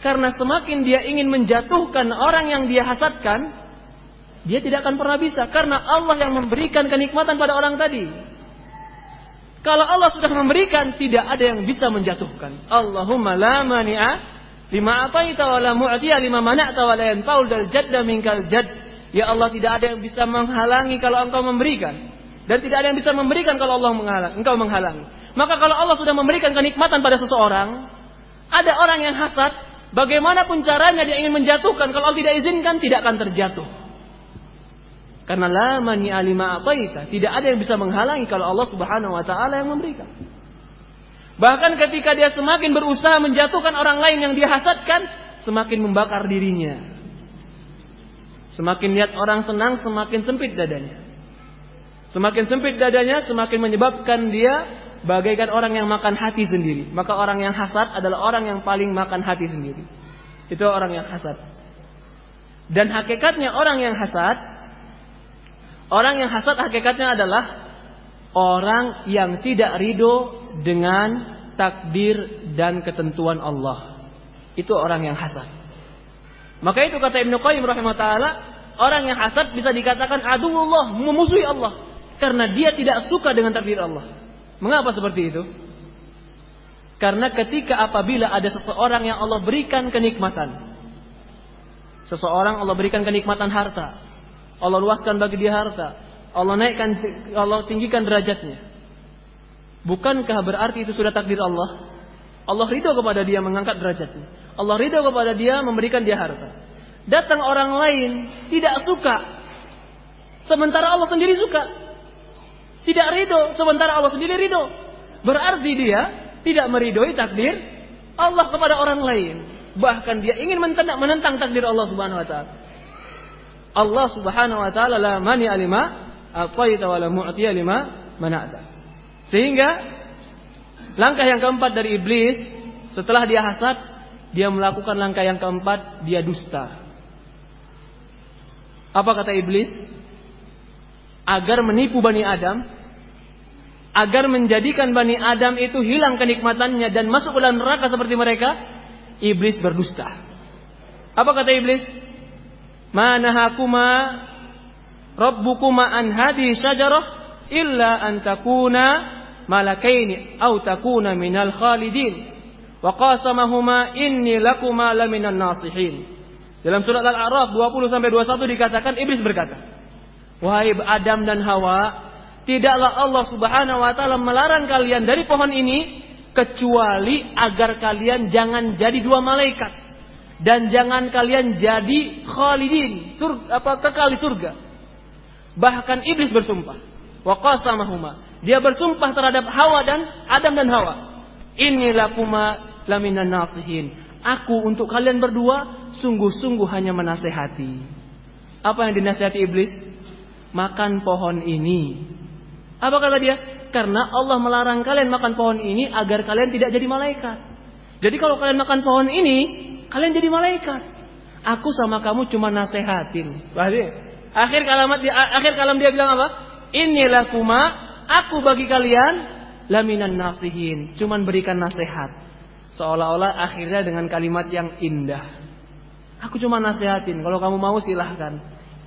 S1: Karena semakin dia ingin menjatuhkan orang yang dia hasadkan, dia tidak akan pernah bisa. Karena Allah yang memberikan kenikmatan pada orang tadi. Kalau Allah sudah memberikan, tidak ada yang bisa menjatuhkan. Allahumma la mani'a lima ataita wa la mu'tiya lima mana'ta wa la yanfa'ul dal jadda minkal jadd. Ya Allah tidak ada yang bisa menghalangi kalau engkau memberikan. Dan tidak ada yang bisa memberikan kalau Allah menghalangi, engkau menghalangi. Maka kalau Allah sudah memberikan kenikmatan pada seseorang, ada orang yang hasad, bagaimanapun caranya dia ingin menjatuhkan, kalau Allah tidak izinkan tidak akan terjatuh. Karena la mani alima ataita, tidak ada yang bisa menghalangi kalau Allah Subhanahu wa taala yang memberikan. Bahkan ketika dia semakin berusaha menjatuhkan orang lain yang dia hasadkan, semakin membakar dirinya. Semakin lihat orang senang, semakin sempit dadanya. Semakin sempit dadanya, semakin menyebabkan dia bagaikan orang yang makan hati sendiri. Maka orang yang hasad adalah orang yang paling makan hati sendiri. Itu orang yang hasad. Dan hakikatnya orang yang hasad, orang yang hasad hakikatnya adalah orang yang tidak ridho dengan takdir dan ketentuan Allah. Itu orang yang hasad. Maka itu kata Ibnu Qayyim rahimahutaala, orang yang hasad bisa dikatakan adulullah, memusuhi Allah karena dia tidak suka dengan takdir Allah. Mengapa seperti itu? Karena ketika apabila ada seseorang yang Allah berikan kenikmatan. Seseorang Allah berikan kenikmatan harta. Allah luaskan bagi dia harta. Allah naikkan Allah tinggikan derajatnya. Bukankah berarti itu sudah takdir Allah? Allah ridho kepada dia mengangkat derajatnya. Allah ridho kepada dia memberikan dia harta. Datang orang lain tidak suka. Sementara Allah sendiri suka. Tidak ridho, sementara Allah sendiri ridho. Berarti dia tidak meridhoi takdir Allah kepada orang lain. Bahkan dia ingin menentang, menentang takdir Allah Subhanahu wa taala. Allah Subhanahu wa taala la mani alima aqaita wa la mu'tiya lima mana'ta. Sehingga langkah yang keempat dari iblis setelah dia hasad, dia melakukan langkah yang keempat, dia dusta. Apa kata iblis? agar menipu Bani Adam, agar menjadikan Bani Adam itu hilang kenikmatannya dan masuk ke dalam neraka seperti mereka, iblis berdusta. Apa kata iblis? Manahakuma rabbukuma an hadi syajarah illa an takuna malakaini au takuna minal khalidin wa qasamahuma inni lakuma laminan nasihin. Dalam surat Al-A'raf 20 sampai 21 dikatakan iblis berkata, Wahai Adam dan Hawa, tidaklah Allah Subhanahu wa taala melarang kalian dari pohon ini kecuali agar kalian jangan jadi dua malaikat dan jangan kalian jadi khalidin, surga, apa kekal di surga. Bahkan iblis bersumpah. Wa qasamahuma. Dia bersumpah terhadap Hawa dan Adam dan Hawa. Inilah kuma laminan nasihin. Aku untuk kalian berdua sungguh-sungguh hanya menasehati. Apa yang dinasihati iblis? makan pohon ini. Apa kata dia? Karena Allah melarang kalian makan pohon ini agar kalian tidak jadi malaikat. Jadi kalau kalian makan pohon ini, kalian jadi malaikat. Aku sama kamu cuma nasehatin. Berarti akhir kalimat dia akhir kalam dia bilang apa? Inilah kuma aku bagi kalian laminan nasihin, cuman berikan nasihat. Seolah-olah akhirnya dengan kalimat yang indah. Aku cuma nasehatin, kalau kamu mau silahkan.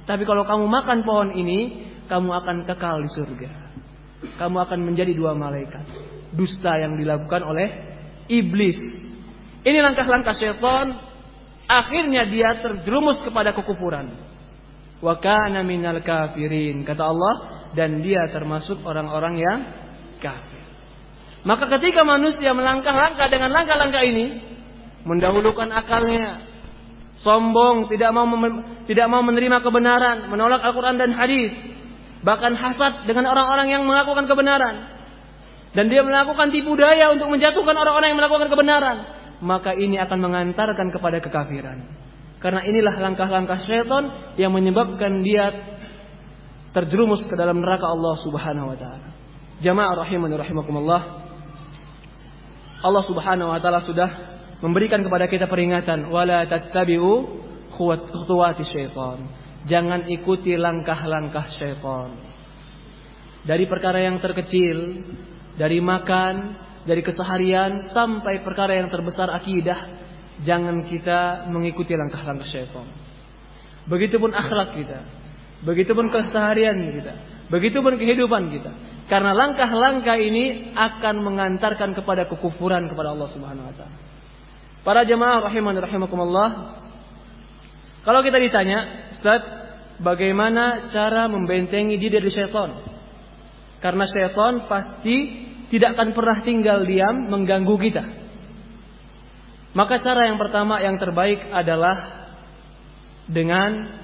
S1: Tapi kalau kamu makan pohon ini, kamu akan kekal di surga. Kamu akan menjadi dua malaikat. Dusta yang dilakukan oleh iblis. Ini langkah-langkah syaitan. Akhirnya dia terjerumus kepada kekufuran. Wa kana minal kafirin. Kata Allah. Dan dia termasuk orang-orang yang kafir. Maka ketika manusia melangkah-langkah dengan langkah-langkah ini. Mendahulukan akalnya sombong, tidak mau tidak mau menerima kebenaran, menolak Al-Quran dan hadis, bahkan hasad dengan orang-orang yang mengakukan kebenaran. dan dia melakukan tipu daya untuk menjatuhkan orang-orang yang melakukan kebenaran, maka ini akan mengantarkan kepada kekafiran. Karena inilah langkah-langkah syaitan yang menyebabkan dia terjerumus ke dalam neraka Allah Subhanahu wa taala. Jamaah rahimani rahimakumullah. Allah Subhanahu wa taala sudah memberikan kepada kita peringatan wala tattabi'u khutuwati syaitan. Jangan ikuti langkah-langkah syaitan. Dari perkara yang terkecil, dari makan, dari keseharian sampai perkara yang terbesar akidah, jangan kita mengikuti langkah-langkah syaitan. Begitupun akhlak kita, begitupun keseharian kita, begitupun kehidupan kita. Karena langkah-langkah ini akan mengantarkan kepada kekufuran kepada Allah Subhanahu wa taala. Para jemaah rahiman rahimakumullah. Kalau kita ditanya, Ustaz, bagaimana cara membentengi diri dari syaitan? Karena syaitan pasti tidak akan pernah tinggal diam mengganggu kita. Maka cara yang pertama yang terbaik adalah dengan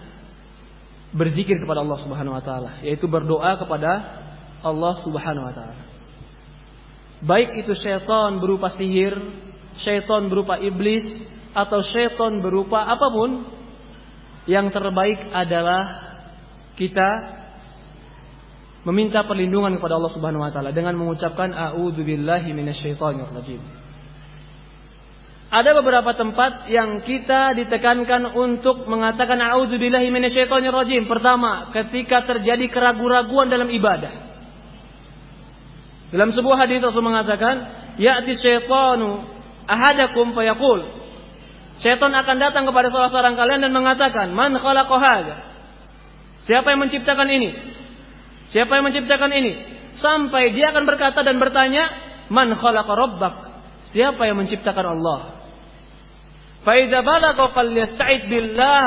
S1: berzikir kepada Allah Subhanahu wa taala, yaitu berdoa kepada Allah Subhanahu wa taala. Baik itu syaitan berupa sihir, syaitan berupa iblis atau syaitan berupa apa pun, yang terbaik adalah kita meminta perlindungan kepada Allah Subhanahu wa taala dengan mengucapkan a'udzubillahi minasyaitonir rajim. Ada beberapa tempat yang kita ditekankan untuk mengatakan a'udzubillahi minasyaitonir rajim. Pertama, ketika terjadi keraguan-raguan dalam ibadah. Dalam sebuah hadis Rasul mengatakan, "Ya'ti syaitanu ahadakum fayaqul." Syaitan akan datang kepada salah seorang kalian dan mengatakan, "Man khalaqa hadza?" Siapa yang menciptakan ini? Siapa yang menciptakan ini? Sampai dia akan berkata dan bertanya, "Man khalaqa rabbak?" Siapa yang menciptakan Allah? Fa idza balagha falyasta'id billah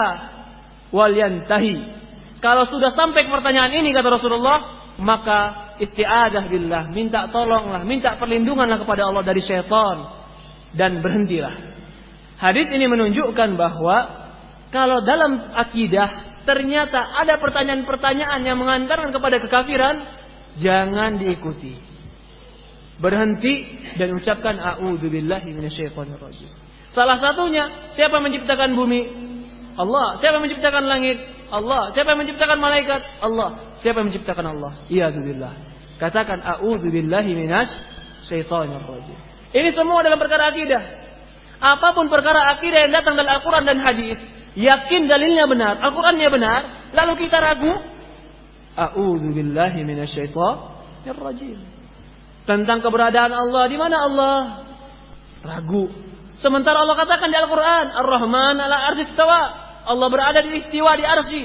S1: wal yantahi. Kalau sudah sampai ke pertanyaan ini kata Rasulullah, maka isti'adah billah, minta tolonglah, minta perlindunganlah kepada Allah dari syaitan dan berhentilah. Hadis ini menunjukkan bahwa kalau dalam akidah ternyata ada pertanyaan-pertanyaan yang mengantarkan kepada kekafiran, jangan diikuti. Berhenti dan ucapkan a'udzubillahi minasyaitonirrajim. Salah satunya, siapa menciptakan bumi? Allah. Siapa menciptakan langit? Allah. Siapa yang menciptakan malaikat? Allah. Siapa yang menciptakan Allah? Iya billah. Katakan a'udzu billahi minas syaitonir rajim. Ini semua dalam perkara akidah. Apa pun perkara akidah yang datang dalam Al-Quran dan hadis, yakin dalilnya benar, Al-Qurannya benar, lalu kita ragu, a'udzu billahi minas syaitonir rajim. Tentang keberadaan Allah, di mana Allah? Ragu. Sementara Allah katakan di Al-Quran, Ar-Rahman ala arsistawa. Allah berada di istiwa di arsi.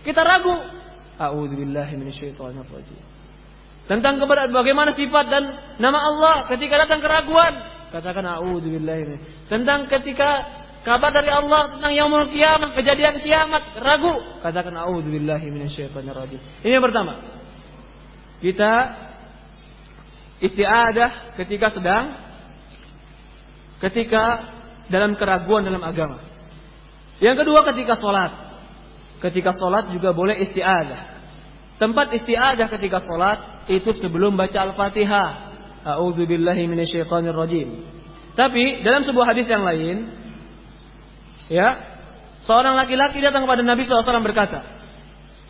S1: Kita ragu. A'udzu billahi minasyaitonir rajim. Tentang keberadaan bagaimana sifat dan nama Allah ketika datang keraguan, katakan a'udzubillahi Tentang ketika kabar dari Allah tentang yaumul kiamat, kejadian kiamat, ragu, katakan a'udzubillahi minasyaitonir rajim. Ini yang pertama. Kita istiadah ketika sedang ketika dalam keraguan dalam agama. Yang kedua ketika sholat. Ketika sholat juga boleh istiadah. Tempat istiadah ketika sholat itu sebelum baca Al-Fatihah. A'udzu billahi minasyaitonir rajim. Tapi dalam sebuah hadis yang lain, ya, seorang laki-laki datang kepada Nabi SAW berkata,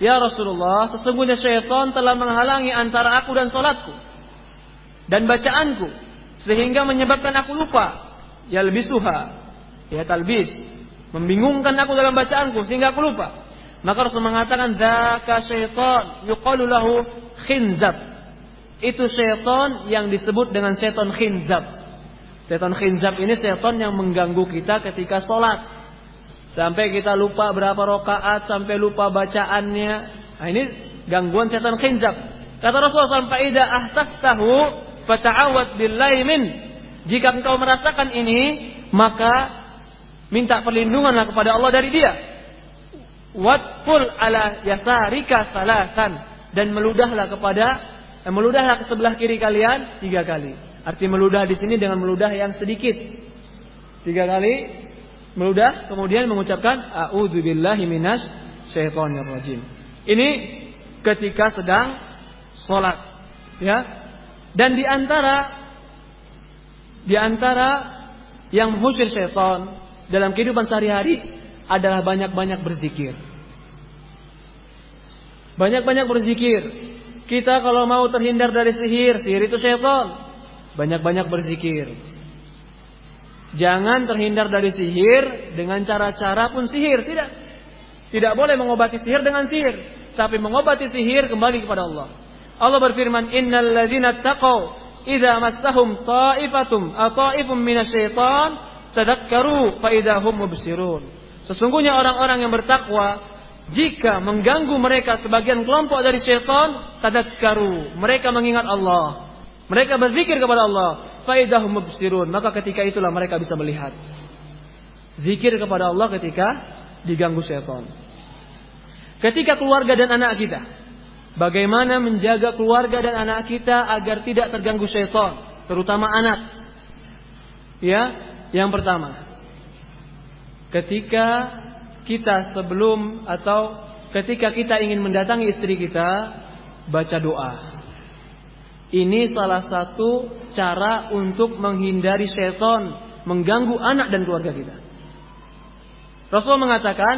S1: Ya Rasulullah, sesungguhnya syaitan telah menghalangi antara aku dan sholatku dan bacaanku sehingga menyebabkan aku lupa. Ya lebih suha, ya talbis, membingungkan aku dalam bacaanku sehingga aku lupa. Maka Rasul mengatakan dzaka syaitan yuqalu lahu khinzab. Itu syaitan yang disebut dengan syaitan khinzab. Syaitan khinzab ini syaitan yang mengganggu kita ketika sholat. Sampai kita lupa berapa rokaat, sampai lupa bacaannya. Nah ini gangguan syaitan khinzab. Kata Rasulullah SAW, Fa'idha ahsaftahu fata'awad billahi min. Jika engkau merasakan ini, maka minta perlindunganlah kepada Allah dari dia. Watful ala yasarika salasan dan meludahlah kepada eh, meludahlah ke sebelah kiri kalian tiga kali. Arti meludah di sini dengan meludah yang sedikit. Tiga kali meludah kemudian mengucapkan a'udzubillahi minas syaitonir rajim. Ini ketika sedang sholat. Ya. Dan di antara di antara yang mengusir syaitan dalam kehidupan sehari-hari adalah banyak-banyak berzikir. Banyak-banyak berzikir. Kita kalau mau terhindar dari sihir, sihir itu syaitan. Banyak-banyak berzikir. Jangan terhindar dari sihir dengan cara-cara pun sihir, tidak. Tidak boleh mengobati sihir dengan sihir, tapi mengobati sihir kembali kepada Allah. Allah berfirman, "Innal ladzina taqaw idza massahum ta'ifatum ata'ifum minasyaitan tadakkaru fa idahum mubsirun." Sesungguhnya orang-orang yang bertakwa jika mengganggu mereka sebagian kelompok dari syaitan tadakkaru, mereka mengingat Allah. Mereka berzikir kepada Allah, faidahum mubsirun, maka ketika itulah mereka bisa melihat. Zikir kepada Allah ketika diganggu syaitan. Ketika keluarga dan anak kita, Bagaimana menjaga keluarga dan anak kita agar tidak terganggu syaitan, terutama anak. Ya, yang pertama. Ketika kita sebelum atau ketika kita ingin mendatangi istri kita, baca doa. Ini salah satu cara untuk menghindari syaitan mengganggu anak dan keluarga kita. Rasulullah mengatakan,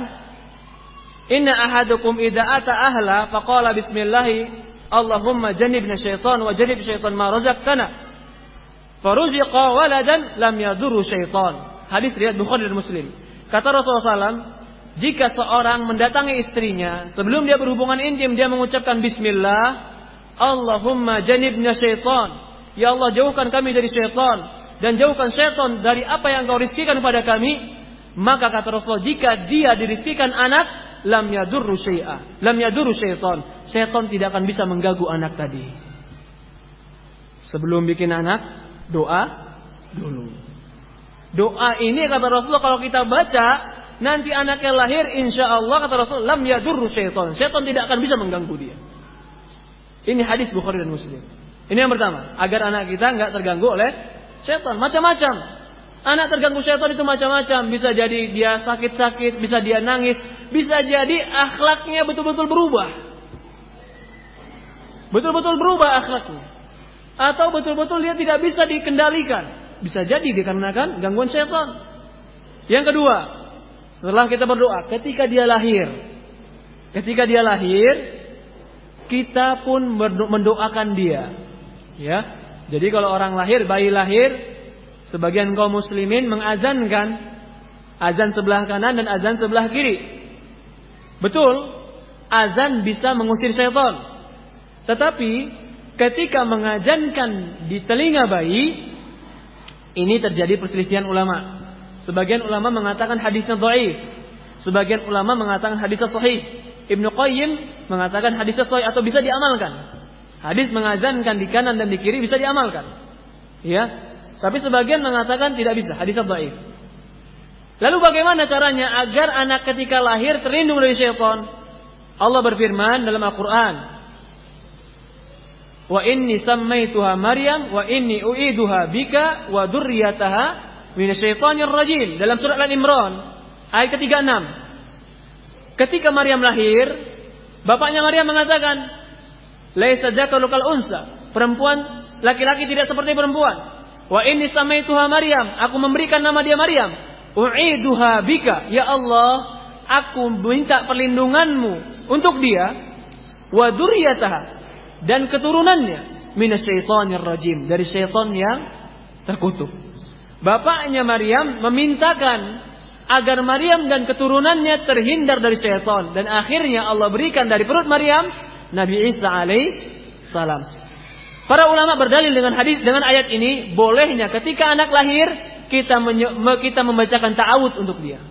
S1: Inna ahadukum idza ata ahla faqala bismillah Allahumma jannibna syaitan wa jannib syaitan ma razaqtana. Faruziqa waladan lam yadurru syaitan. Hadis riwayat Bukhari dan Muslim. Kata Rasulullah SAW, jika seorang mendatangi istrinya, sebelum dia berhubungan intim, dia mengucapkan Bismillah, Allahumma janibna syaitan. Ya Allah, jauhkan kami dari syaitan. Dan jauhkan syaitan dari apa yang kau rizkikan kepada kami. Maka kata Rasulullah, jika dia dirizkikan anak, lam yadurru syai'a. Lam yadurru syaitan. Syaitan tidak akan bisa mengganggu anak tadi. Sebelum bikin anak, doa dulu. Doa ini kata Rasulullah kalau kita baca, nanti anaknya lahir insya Allah kata Rasulullah, lam yadurru syaitan. Syaitan tidak akan bisa mengganggu dia. Ini hadis Bukhari dan Muslim. Ini yang pertama, agar anak kita nggak terganggu oleh syaitan. Macam-macam. Anak terganggu syaitan itu macam-macam. Bisa jadi dia sakit-sakit, bisa dia nangis, bisa jadi akhlaknya betul-betul berubah. Betul-betul berubah akhlaknya. Atau betul-betul dia tidak bisa dikendalikan. Bisa jadi dikarenakan gangguan syaitan. Yang kedua, setelah kita berdoa, ketika dia lahir, ketika dia lahir, kita pun mendoakan dia. Ya, jadi kalau orang lahir, bayi lahir, Sebagian kaum muslimin mengazankan azan sebelah kanan dan azan sebelah kiri. Betul, azan bisa mengusir syaitan. Tetapi ketika mengajankan di telinga bayi, ini terjadi perselisihan ulama. Sebagian ulama mengatakan hadisnya dhaif. Sebagian ulama mengatakan hadisnya sahih. Ibnu Qayyim mengatakan hadisnya sahih atau bisa diamalkan. Hadis mengazankan di kanan dan di kiri bisa diamalkan. Ya, tapi sebagian mengatakan tidak bisa, hadis dhaif. Lalu bagaimana caranya agar anak ketika lahir terlindung dari syaitan? Allah berfirman dalam Al-Qur'an, "Wa inni sammaituha Maryam wa inni u'iduha bika wa dzurriyyataha minasyaitonir rajim." Dalam surat Al-Imran ayat ke-36. Ketika Maryam lahir, bapaknya Maryam mengatakan, "Laisa dzakaru kal unsa." Perempuan laki-laki tidak seperti perempuan. Wa ini samaituha Maryam. Aku memberikan nama dia Maryam. U'iduha bika. Ya Allah, aku minta perlindunganmu untuk dia. Wa dzurriyyataha dan keturunannya minasyaitonir rajim. Dari syaitan yang terkutuk. Bapaknya Maryam memintakan agar Maryam dan keturunannya terhindar dari syaitan dan akhirnya Allah berikan dari perut Maryam Nabi Isa alaih salam. Para ulama berdalil dengan hadis dengan ayat ini bolehnya ketika anak lahir kita kita membacakan ta'awud untuk dia.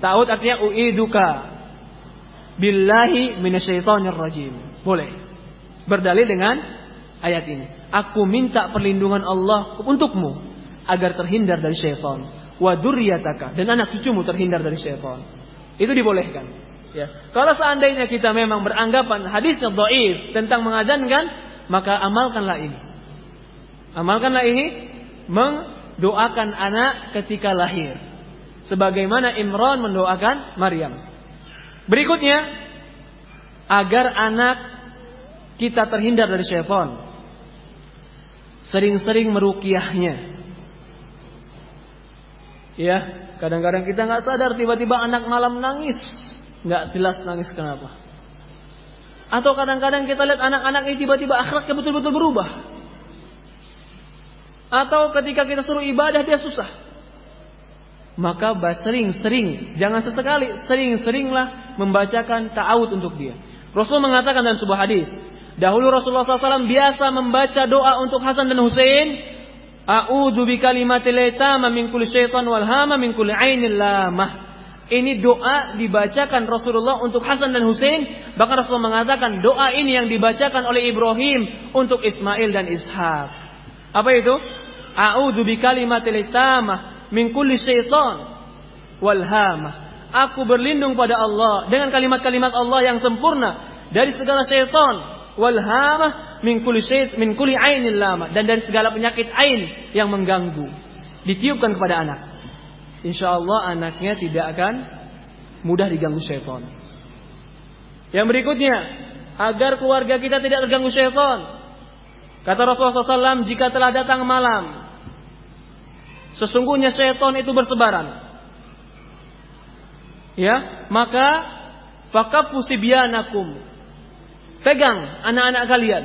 S1: Ta'awud artinya uiduka billahi minasyaitonir rajim. Boleh. Berdalil dengan ayat ini. Aku minta perlindungan Allah untukmu agar terhindar dari syaitan. Wa dzurriyyataka dan anak cucumu terhindar dari syaitan. Itu dibolehkan. Ya. Kalau seandainya kita memang beranggapan hadisnya dhaif tentang mengadzankan maka amalkanlah ini. Amalkanlah ini mendoakan anak ketika lahir. Sebagaimana Imran mendoakan Maryam. Berikutnya, agar anak kita terhindar dari syaitan. sering-sering merukiahnya. Ya, kadang-kadang kita nggak sadar tiba-tiba anak malam nangis, nggak jelas nangis kenapa. Atau kadang-kadang kita lihat anak-anak ini tiba-tiba akhlaknya betul-betul berubah. Atau ketika kita suruh ibadah dia susah. Maka sering-sering, jangan sesekali, sering-seringlah membacakan ta'awud untuk dia. Rasul mengatakan dalam sebuah hadis, dahulu Rasulullah SAW biasa membaca doa untuk Hasan dan Hussein A'udzu bi kalimatil letama min kulli syaitan wal hama min kulli ainil lamah. Ini doa dibacakan Rasulullah untuk Hasan dan Hussein. Bahkan Rasulullah mengatakan doa ini yang dibacakan oleh Ibrahim untuk Ismail dan Ishak. Apa itu? A'udzu bi kalimatil letama min kulli syaitan wal hama. Aku berlindung pada Allah dengan kalimat-kalimat Allah yang sempurna dari segala syaitan wal hamah min kulli syait min kulli ainil lama. Dan dari segala penyakit ain yang mengganggu. Ditiupkan kepada anak. Insya Allah anaknya tidak akan mudah diganggu syaitan. Yang berikutnya agar keluarga kita tidak terganggu syaitan. Kata Rasulullah SAW jika telah datang malam sesungguhnya syaitan itu bersebaran. Ya maka fakafu sibyanakum Pegang anak-anak kalian.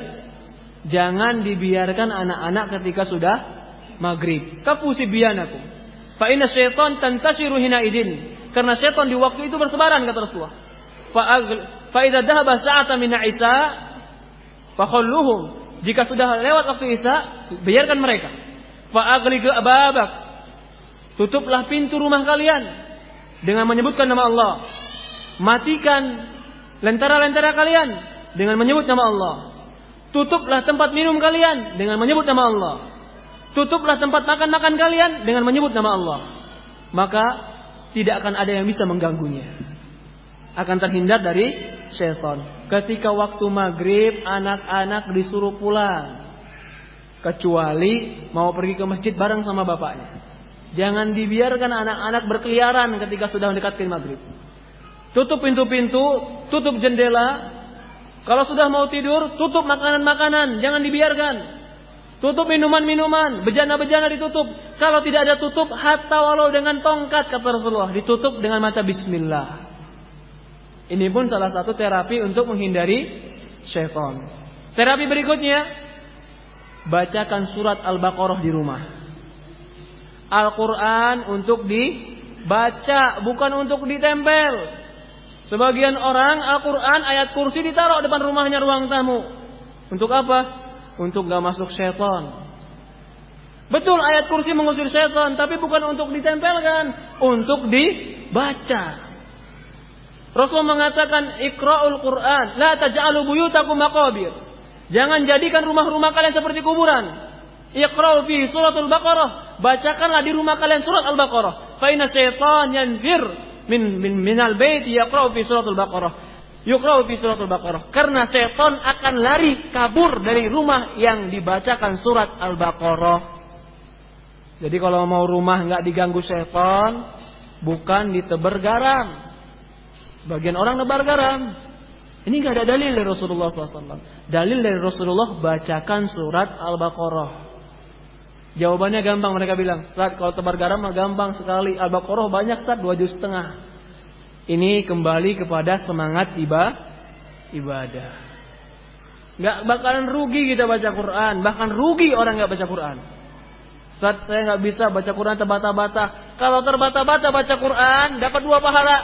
S1: Jangan dibiarkan anak-anak ketika sudah maghrib. Kapusi biyanakum. Fa inna syaitan tantasiru hina idin. Karena syaitan di waktu itu bersebaran kata Rasulullah. Fa idza dhahaba sa'ata min Isa fakhalluhum. Jika sudah lewat waktu Isa, biarkan mereka. Fa aghliq ababak. Tutuplah pintu rumah kalian dengan menyebutkan nama Allah. Matikan lentera-lentera kalian dengan menyebut nama Allah. Tutuplah tempat minum kalian dengan menyebut nama Allah. Tutuplah tempat makan-makan kalian dengan menyebut nama Allah. Maka tidak akan ada yang bisa mengganggunya. Akan terhindar dari syaitan. Ketika waktu maghrib anak-anak disuruh pulang. Kecuali mau pergi ke masjid bareng sama bapaknya. Jangan dibiarkan anak-anak berkeliaran ketika sudah mendekati maghrib. Tutup pintu-pintu, tutup jendela, kalau sudah mau tidur, tutup makanan-makanan, jangan dibiarkan. Tutup minuman-minuman, bejana-bejana ditutup. Kalau tidak ada tutup, hatta walau dengan tongkat kata Rasulullah, ditutup dengan mata bismillah. Ini pun salah satu terapi untuk menghindari syaitan. Terapi berikutnya, bacakan surat Al-Baqarah di rumah. Al-Quran untuk dibaca, bukan untuk ditempel. Sebagian orang Al-Quran ayat kursi ditaruh depan rumahnya ruang tamu. Untuk apa? Untuk gak masuk setan. Betul ayat kursi mengusir setan, tapi bukan untuk ditempelkan, untuk dibaca. Rasulullah mengatakan ikra'ul Quran, la taj'alu buyutakum maqabir. Jangan jadikan rumah-rumah kalian seperti kuburan. Iqra'u fi suratul Baqarah. Bacakanlah di rumah kalian surat Al-Baqarah. Fa inna syaitan yanfir min min minal bait yaqra'u fi suratul Baqarah. Yuqra'u fi suratul Baqarah. Karena setan akan lari kabur dari rumah yang dibacakan surat Al-Baqarah. Jadi kalau mau rumah nggak diganggu setan, bukan ditebar garam. Bagian orang nebar garam. Ini nggak ada dalil dari Rasulullah SAW. Dalil dari Rasulullah bacakan surat Al-Baqarah. Jawabannya gampang mereka bilang. Saat kalau tebar garam mah gampang sekali. Al-Baqarah banyak saat dua juz setengah. Ini kembali kepada semangat iba, ibadah. Gak bakalan rugi kita baca Quran. Bahkan rugi orang gak baca Quran. Saat saya nggak bisa baca Quran terbata-bata. Kalau terbata-bata baca Quran dapat dua pahala.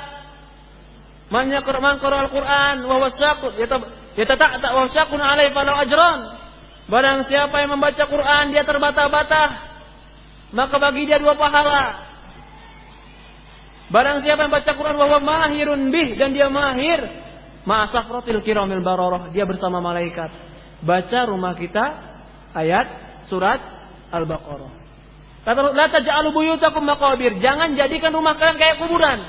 S1: Man yaqra al-Quran wa wasaqut yatata wa wasaqun alaihi falau ajran. Barang siapa yang membaca Quran dia terbata-bata, maka bagi dia dua pahala. Barang siapa yang baca Quran bahwa mahirun bih dan dia mahir, ma'asafratil kiramil bararah, dia bersama malaikat. Baca rumah kita ayat surat Al-Baqarah. Kata la taj'alu buyutakum maqabir. Jangan jadikan rumah kalian kayak kuburan.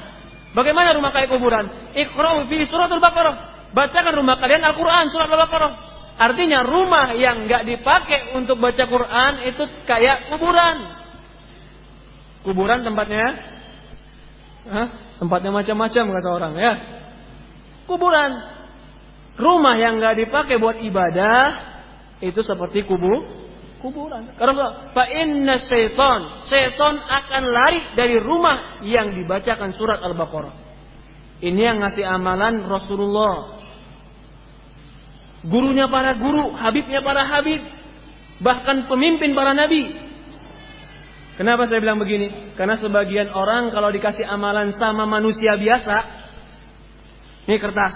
S1: Bagaimana rumah kayak kuburan? Iqra'u fi suratul Baqarah. Bacakan rumah kalian Al-Qur'an surat Al-Baqarah. Artinya rumah yang nggak dipakai untuk baca Quran itu kayak kuburan. Kuburan tempatnya, Hah? tempatnya macam-macam kata orang ya. Kuburan. Rumah yang nggak dipakai buat ibadah itu seperti kubu, kuburan. Karena fa inna syaitan, syaitan akan lari dari rumah yang dibacakan surat Al-Baqarah. Ini yang ngasih amalan Rasulullah. Gurunya para guru, habibnya para habib, bahkan pemimpin para nabi. Kenapa saya bilang begini? Karena sebagian orang kalau dikasih amalan sama manusia biasa, ini kertas.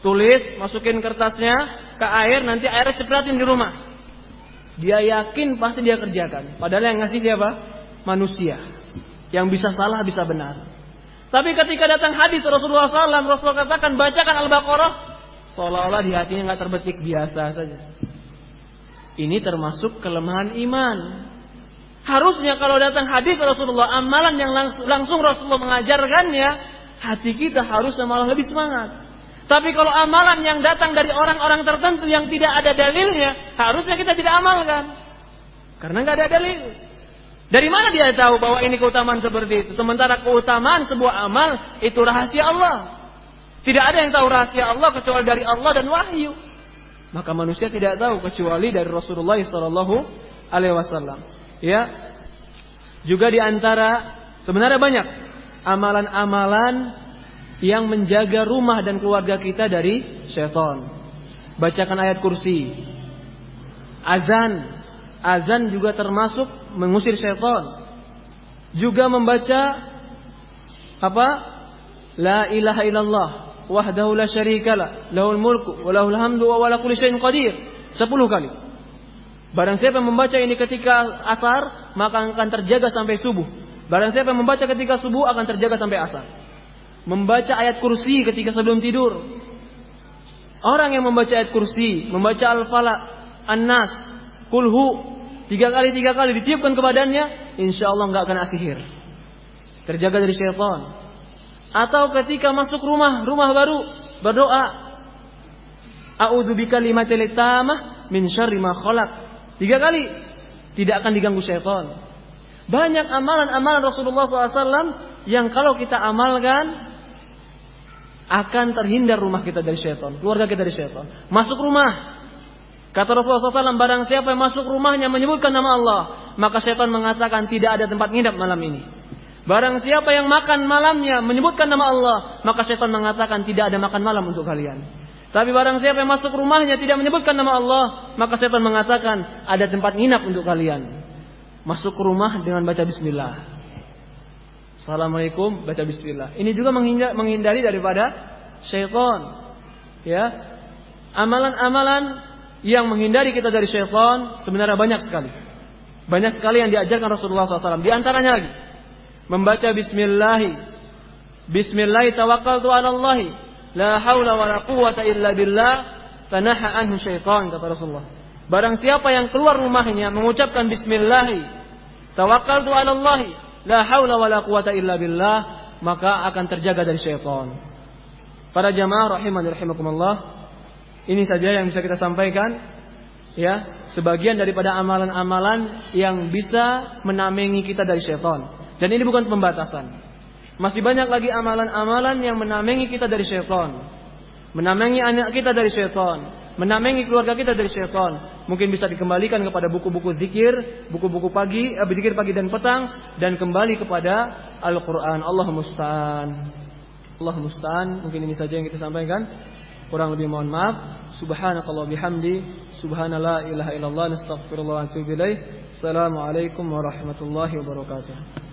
S1: Tulis, masukin kertasnya ke air, nanti airnya cepratin di rumah. Dia yakin pasti dia kerjakan. Padahal yang ngasih siapa? Manusia. Yang bisa salah bisa benar. Tapi ketika datang hadis Rasulullah SAW, Rasulullah katakan bacakan Al-Baqarah, seolah-olah di hatinya nggak terbetik biasa saja. Ini termasuk kelemahan iman. Harusnya kalau datang hadis Rasulullah, amalan yang langsung, langsung Rasulullah mengajarkannya, hati kita harus malah lebih semangat. Tapi kalau amalan yang datang dari orang-orang tertentu yang tidak ada dalilnya, harusnya kita tidak amalkan. Karena nggak ada dalil. Dari mana dia tahu bahwa ini keutamaan seperti itu? Sementara keutamaan sebuah amal itu rahasia Allah. Tidak ada yang tahu rahasia Allah kecuali dari Allah dan wahyu. Maka manusia tidak tahu kecuali dari Rasulullah Sallallahu Alaihi Wasallam. Ya, juga di antara sebenarnya banyak amalan-amalan yang menjaga rumah dan keluarga kita dari syaitan. Bacakan ayat kursi. Azan. Azan juga termasuk mengusir syaitan. Juga membaca apa? La ilaha illallah wahdahu la syarikalah lahul mulku wa lahul hamdu wa ala kulli syai'in qadir. Sepuluh kali. Barang siapa yang membaca ini ketika asar, maka akan terjaga sampai subuh. Barang siapa yang membaca ketika subuh akan terjaga sampai asar membaca ayat kursi ketika sebelum tidur. Orang yang membaca ayat kursi, membaca Al-Falaq, An-Nas, Kulhu, tiga kali tiga kali ditiupkan ke badannya, insya Allah nggak akan asihir. Terjaga dari syaitan. Atau ketika masuk rumah, rumah baru, berdoa. A'udzu bikalimatil tamah min syarri ma khalaq. Tiga kali. Tidak akan diganggu syaitan. Banyak amalan-amalan Rasulullah SAW yang kalau kita amalkan akan terhindar rumah kita dari syaitan, keluarga kita dari syaitan. Masuk rumah. Kata Rasulullah SAW, barang siapa yang masuk rumahnya menyebutkan nama Allah, maka syaitan mengatakan tidak ada tempat nginap malam ini. Barang siapa yang makan malamnya menyebutkan nama Allah, maka syaitan mengatakan tidak ada makan malam untuk kalian. Tapi barang siapa yang masuk rumahnya tidak menyebutkan nama Allah, maka syaitan mengatakan ada tempat nginap untuk kalian. Masuk rumah dengan baca bismillah. Assalamualaikum, baca bismillah. Ini juga menghindari daripada syaitan. Ya. Amalan-amalan yang menghindari kita dari syaitan sebenarnya banyak sekali. Banyak sekali yang diajarkan Rasulullah SAW. Di antaranya lagi. Membaca bismillah. Bismillah tawakkaltu ala Allah. La hawla wa la quwata illa billah. Tanaha anhu syaitan. Kata Rasulullah. Barang siapa yang keluar rumahnya mengucapkan bismillah. Tawakkaltu ala Allah la haula wala quwata illa billah maka akan terjaga dari syaitan. Para jamaah rahimani rahimakumullah, ini saja yang bisa kita sampaikan ya, sebagian daripada amalan-amalan yang bisa menamengi kita dari syaitan. Dan ini bukan pembatasan. Masih banyak lagi amalan-amalan yang menamengi kita dari syaitan. Menamengi anak kita dari syaitan menamengi keluarga kita dari syaitan. Mungkin bisa dikembalikan kepada buku-buku zikir, buku-buku pagi, eh, zikir pagi dan petang dan kembali kepada Al-Qur'an. Allah musta'an. Allah musta'an. Mungkin ini saja yang kita sampaikan. Kurang lebih mohon maaf. Subhanakallah bihamdi. Subhanallah ilaha illallah. Nastaghfirullah wa. Assalamualaikum warahmatullahi wabarakatuh.